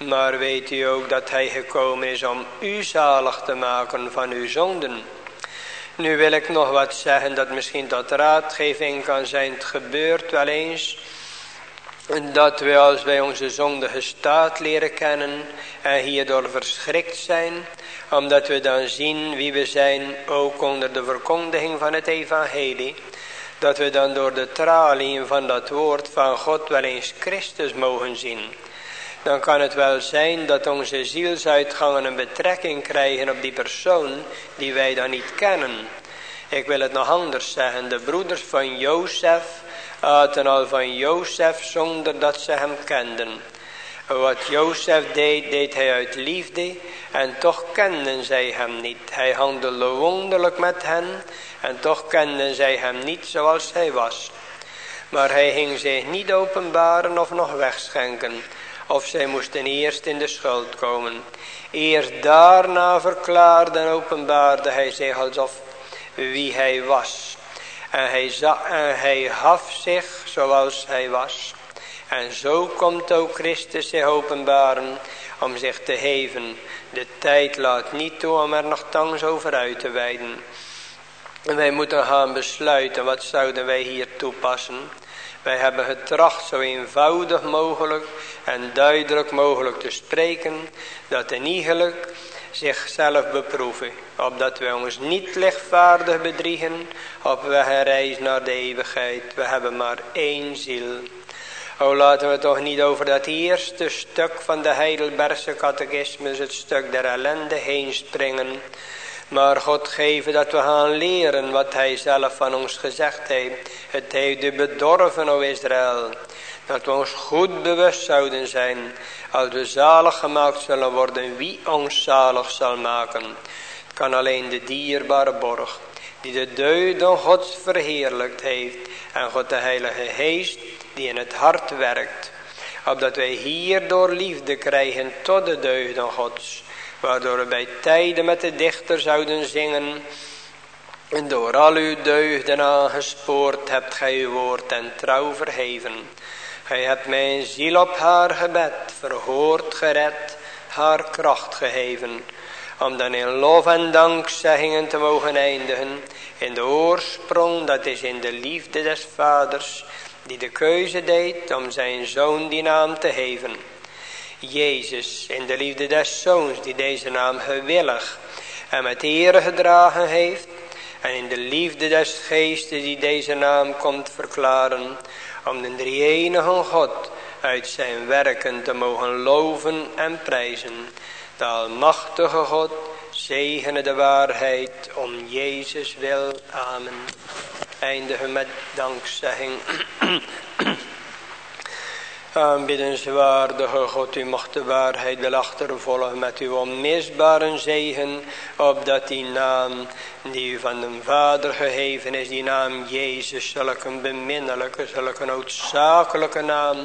Maar weet u ook dat hij gekomen is om u zalig te maken van uw zonden. Nu wil ik nog wat zeggen dat misschien tot raadgeving kan zijn. Het gebeurt wel eens dat we als wij onze zondige staat leren kennen en hierdoor verschrikt zijn. Omdat we dan zien wie we zijn ook onder de verkondiging van het evangelie. Dat we dan door de tralien van dat woord van God wel eens Christus mogen zien dan kan het wel zijn dat onze zielsuitgangen een betrekking krijgen op die persoon die wij dan niet kennen. Ik wil het nog anders zeggen. De broeders van Jozef aten al van Jozef zonder dat ze hem kenden. Wat Jozef deed, deed hij uit liefde en toch kenden zij hem niet. Hij handelde wonderlijk met hen en toch kenden zij hem niet zoals hij was. Maar hij ging zich niet openbaren of nog wegschenken of zij moesten eerst in de schuld komen. Eerst daarna verklaarde en openbaarde hij zich alsof wie hij was. En hij, en hij gaf zich zoals hij was. En zo komt ook Christus zich openbaren om zich te heven. De tijd laat niet toe om er nog thans over uit te wijden. En wij moeten gaan besluiten wat zouden wij hier toepassen. Wij hebben getracht zo eenvoudig mogelijk en duidelijk mogelijk te spreken, dat een iegelijk zichzelf beproeven, opdat wij ons niet lichtvaardig bedriegen op weg en reis naar de eeuwigheid. We hebben maar één ziel. O laten we toch niet over dat eerste stuk van de Heidelbergse catechismus, het stuk der ellende, heen springen, maar God geven dat we gaan leren wat hij zelf van ons gezegd heeft. Het heeft u bedorven, o Israël. Dat we ons goed bewust zouden zijn. Als we zalig gemaakt zullen worden. Wie ons zalig zal maken. Het kan alleen de dierbare borg. Die de deugden Gods verheerlijkt heeft. En God de Heilige Geest die in het hart werkt. Opdat wij hierdoor liefde krijgen tot de deugden Gods waardoor we bij tijden met de dichter zouden zingen. En door al uw deugden aangespoord hebt gij uw woord en trouw verheven. Gij hebt mijn ziel op haar gebed verhoord gered, haar kracht gegeven. Om dan in lof en dankzeggingen te mogen eindigen. In de oorsprong, dat is in de liefde des vaders. Die de keuze deed om zijn zoon die naam te geven. Jezus in de liefde des zoons die deze naam gewillig en met ere gedragen heeft. En in de liefde des geestes die deze naam komt verklaren. om de drie enige God uit zijn werken te mogen loven en prijzen. De almachtige God zegene de waarheid om Jezus wil. Amen. Eindigen met dankzegging. Aanbiddenswaardige God, u mag de waarheid wel achtervolgen met uw onmisbare zegen, opdat die naam die u van de Vader gegeven is, die naam Jezus, zulke een beminnelijke, zulke een noodzakelijke naam,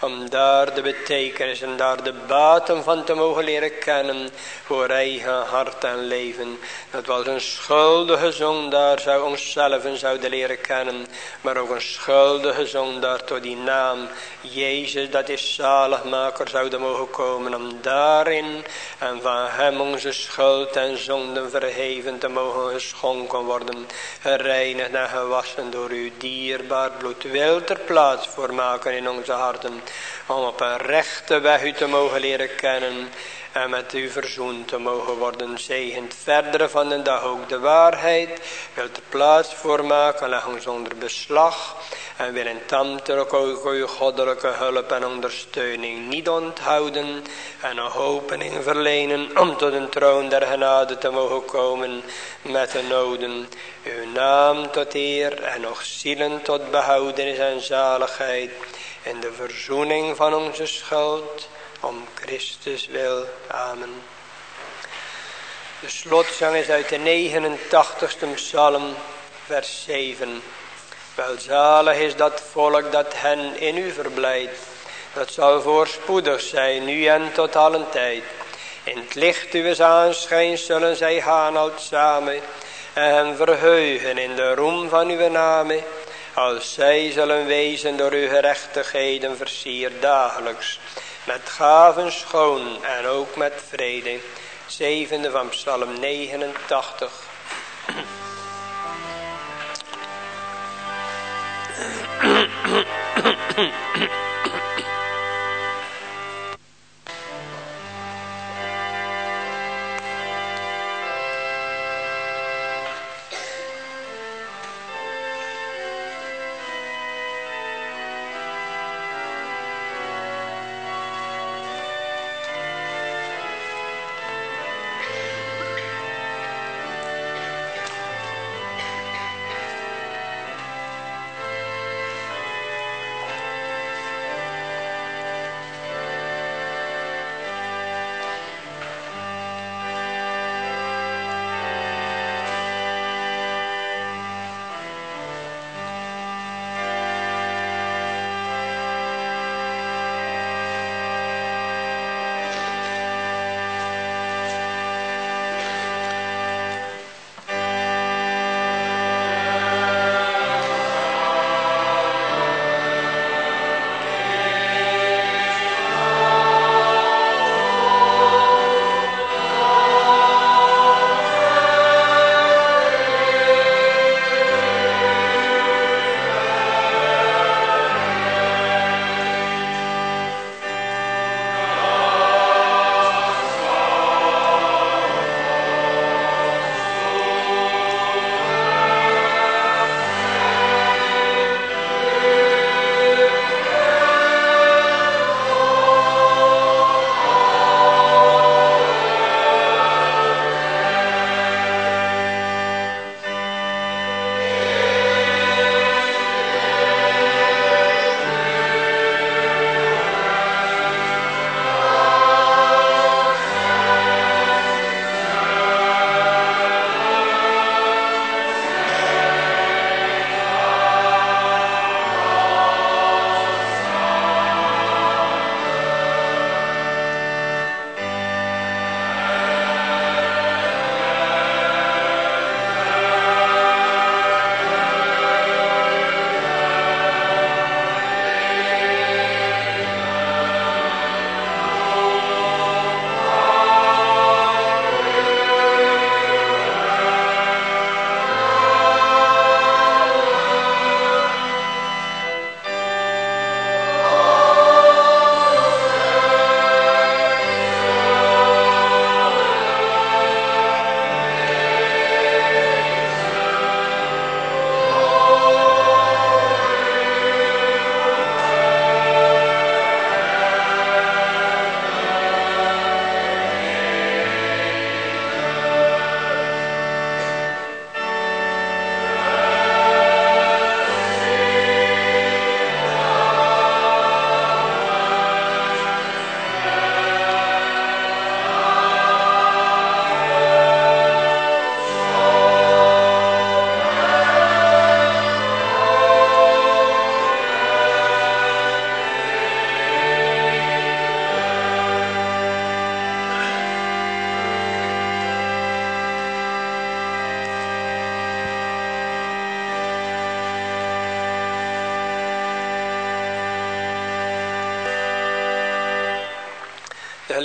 om daar de betekenis en daar de baten van te mogen leren kennen, voor eigen hart en leven. Dat was een schuldige zondaar zou onszelf zouden leren kennen, maar ook een schuldige zondaar tot die naam Jezus, dat is zaligmaker, zouden mogen komen, om daarin en van hem onze schuld en zonden verheven te mogen geschonken worden, gereinigd en gewassen door uw dierbaar bloed, wil ter plaats voor maken in onze harten, om op een rechte weg u te mogen leren kennen, en met u verzoend te mogen worden. Zegend verdere van de dag ook de waarheid. Wil ter plaats voor maken, leg ons onder beslag. En wil in tamter ook uw goddelijke hulp en ondersteuning niet onthouden. En een hopening verlenen om tot een troon der genade te mogen komen met de noden. Uw naam tot eer en nog zielen tot behoudenis en zaligheid. In de verzoening van onze schuld om Christus wil. Amen. De slotzang is uit de 89ste psalm, vers 7. Welzalig is dat volk dat hen in u verblijdt. Dat zal voorspoedig zijn, nu en tot allen tijd. In het licht uw aanschijn zullen zij gaan samen. En verheugen in de roem van uw naam. Als zij zullen wezen door uw gerechtigheden versierd dagelijks met gaven schoon en ook met vrede. Zevende van Psalm 89.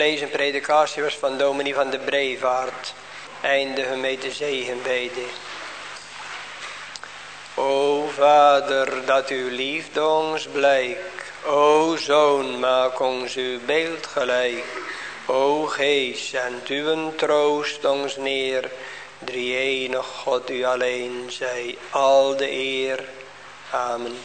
De gelezen predikatie was van dominee van de Brevaart. Eindigen met de zegenbede. O Vader, dat uw liefde ons blijk. O Zoon, maak ons uw beeld gelijk. O Geest, zend uw troost ons neer. Drie enig God u alleen zij al de eer. Amen.